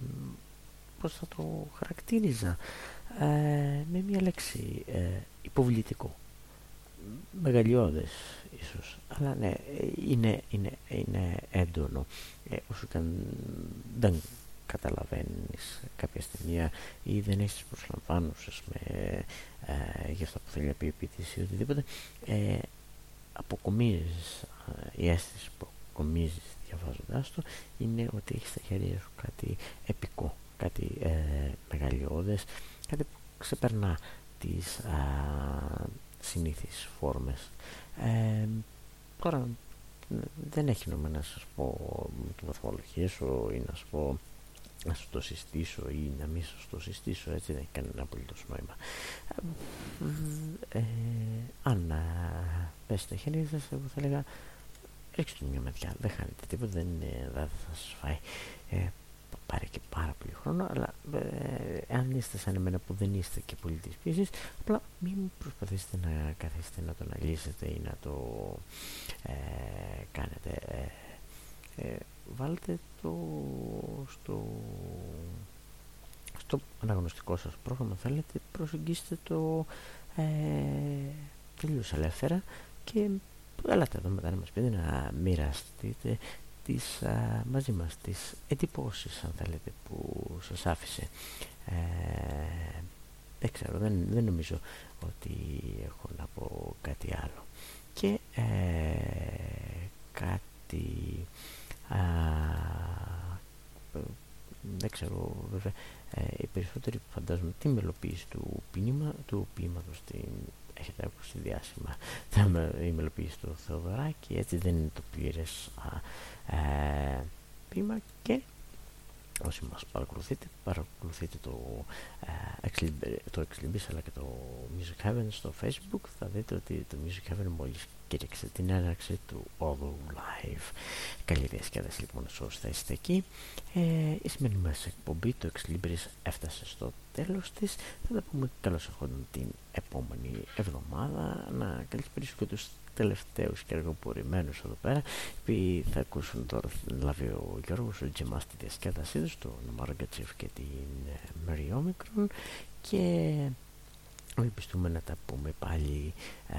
πώς θα το χαρακτήριζα, ε, με μια λέξη, ε, υποβλητικό. Μεγαλειώδες ίσως. Αλλά ναι είναι, είναι, είναι έντονο. Ε, όσο και αν δεν καταλαβαίνεις κάποια στιγμή ή δεν έχεις προσλαμβάνουσες με ε, για αυτά που θέλει να πει επίτηση ή οτιδήποτε ε, αποκομίζεις ε, η αίσθηση που αποκομίζεις διαβάζοντάς το είναι ότι έχεις στα χέρια σου κάτι επικό κάτι ε, μεγαλειώδες κάτι που ξεπερνά τις συνήθεις φόρμες. Ε, τώρα δεν έχει νόημα να σας πω το βαθμολογήσω ή να σας πω να σου το συστήσω ή να μην σας το συστήσω έτσι δεν έχει κανένα απολύτως νόημα ε, αν πέσει τα χέρια σας εγώ θα έλεγα ρίξτε μια ματιά δεν χάνετε τίποτα δεν, δεν θα σας φάει. Ε, πάρει και πάρα πολύ χρόνο αλλά ε, αν είστε σαν εμένα που δεν είστε και πολύ της πίεσης απλά μην προσπαθήσετε να καθίσετε να το αναλύσετε ή να το ε, κάνετε. Ε, ε, βάλτε το στο στο αναγνωστικό σας πρόγραμμα θέλετε προσεγγίστε το ε, τελείως ελεύθερα και έλατε εδώ μετά να μας πείτε να μοιραστείτε τις, α, μαζί μας τις εντυπώσεις αν θέλετε που σας άφησε. Ε, δεν ξέρω δεν, δεν νομίζω ότι έχω να πω κάτι άλλο. Και ε, κάτι δεν ξέρω βέβαια ε, οι περισσότεροι φαντάζομαι τη μελοποίηση του, ποίημα, του ποίηματος την έχετε ακούσει διάσημα η μελοποίηση του Θεοδωράκη έτσι δεν είναι το πλήρες ε, ποίημα και όσοι μας παρακολουθείτε παρακολουθείτε το, ε, το Ex αλλά και το Music Heaven στο facebook θα δείτε ότι το Music Heaven μόλις κήρυξε την έναρξη του All Live. Καλή διασκέδαση λοιπόν όσοι θα είστε εκεί. Ε, η σημερινή μας εκπομπή το Ex έφτασε στο τέλος της. Θα τα πούμε καλώς ερχόντων την επόμενη εβδομάδα. Να καλησπέρισω και τους τελευταίους και αργοπορημένους εδώ πέρα που θα ακούσουν τώρα λάβει ο Γιώργος ο Τζεμάς τη διασκέδασή τους τον Μαραγκατσίφ και την Μερι Όμικρον και Ελπιστούμε να τα πούμε πάλι ε,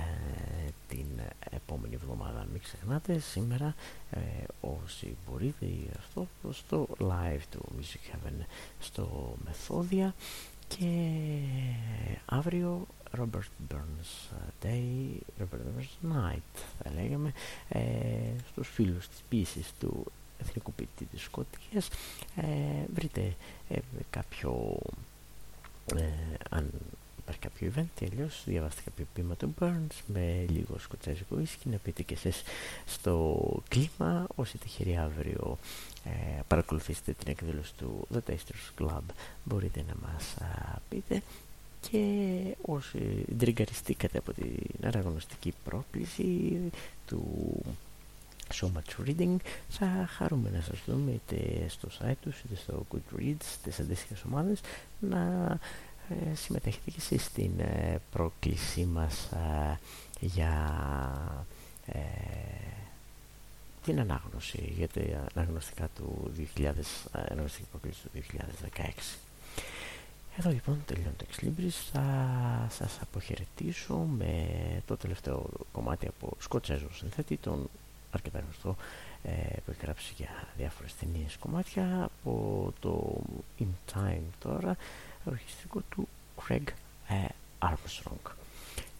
την επόμενη εβδομάδα. Μην ξεχνάτε σήμερα ε, όσοι μπορείτε αυτό στο live του Music Heaven στο Μεθόδια και αύριο Robert Burns Day, Robert Burns Night θα λέγαμε ε, στους φίλους της πίσης του Εθνικού Ποιητή της Σκοτίας ε, βρείτε ε, κάποιο ε, αν υπάρχει κάποιο event ή αλλιώς διαβάστε κάποιο ποίημα του Burns με λίγο σκοτσέζικο ίσκι να πείτε και εσείς στο κλίμα όσοι τυχεροί αύριο ε, παρακολουθήσετε την εκδήλωση του The Tasters Club μπορείτε να μας πείτε. Και όσοι τριγκαριστήκατε από την αναγνωστική πρόκληση του So Much Reading θα χαρούμε να σας δούμε είτε στο site τους είτε στο Goodreads στις αντίστοιχες ομάδες να ε, συμμετέχετε και εσείς στην ε, πρόκλησή μας ε, για ε, την ανάγνωση για τα αναγνωστικά του 2000, αναγνωστική πρόκληση του 2016 εδώ λοιπόν τελειώνει το Ex θα σας αποχαιρετήσω με το τελευταίο κομμάτι από Σκοτσέζο συνθέτη, τον αρκετά γνωστό ε, που έχει γράψει για διάφορες ταινίες κομμάτια. Από το In Time τώρα, ορχιστρικό του Craig ε, Armstrong.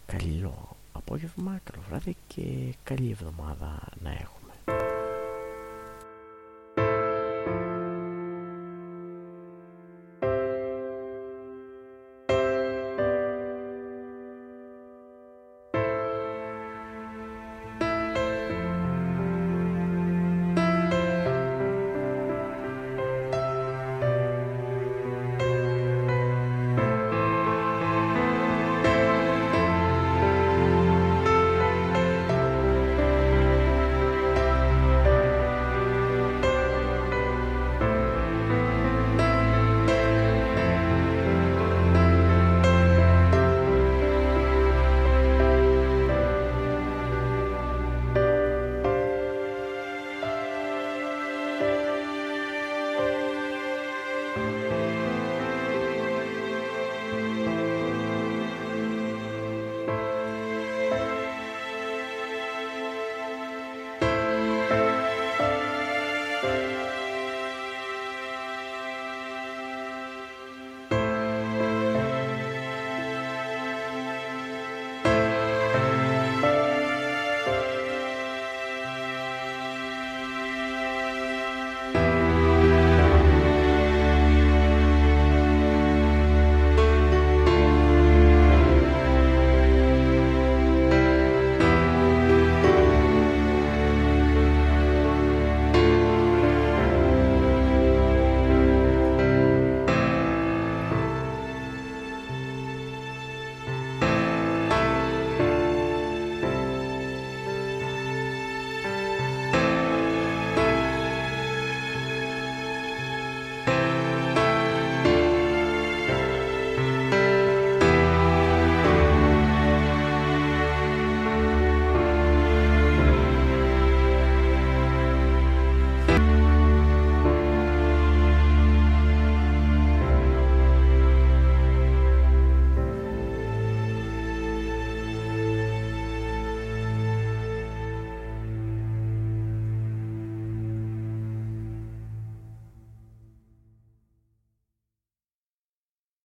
Καλό απόγευμα, καλό βράδυ και καλή εβδομάδα να έχουμε.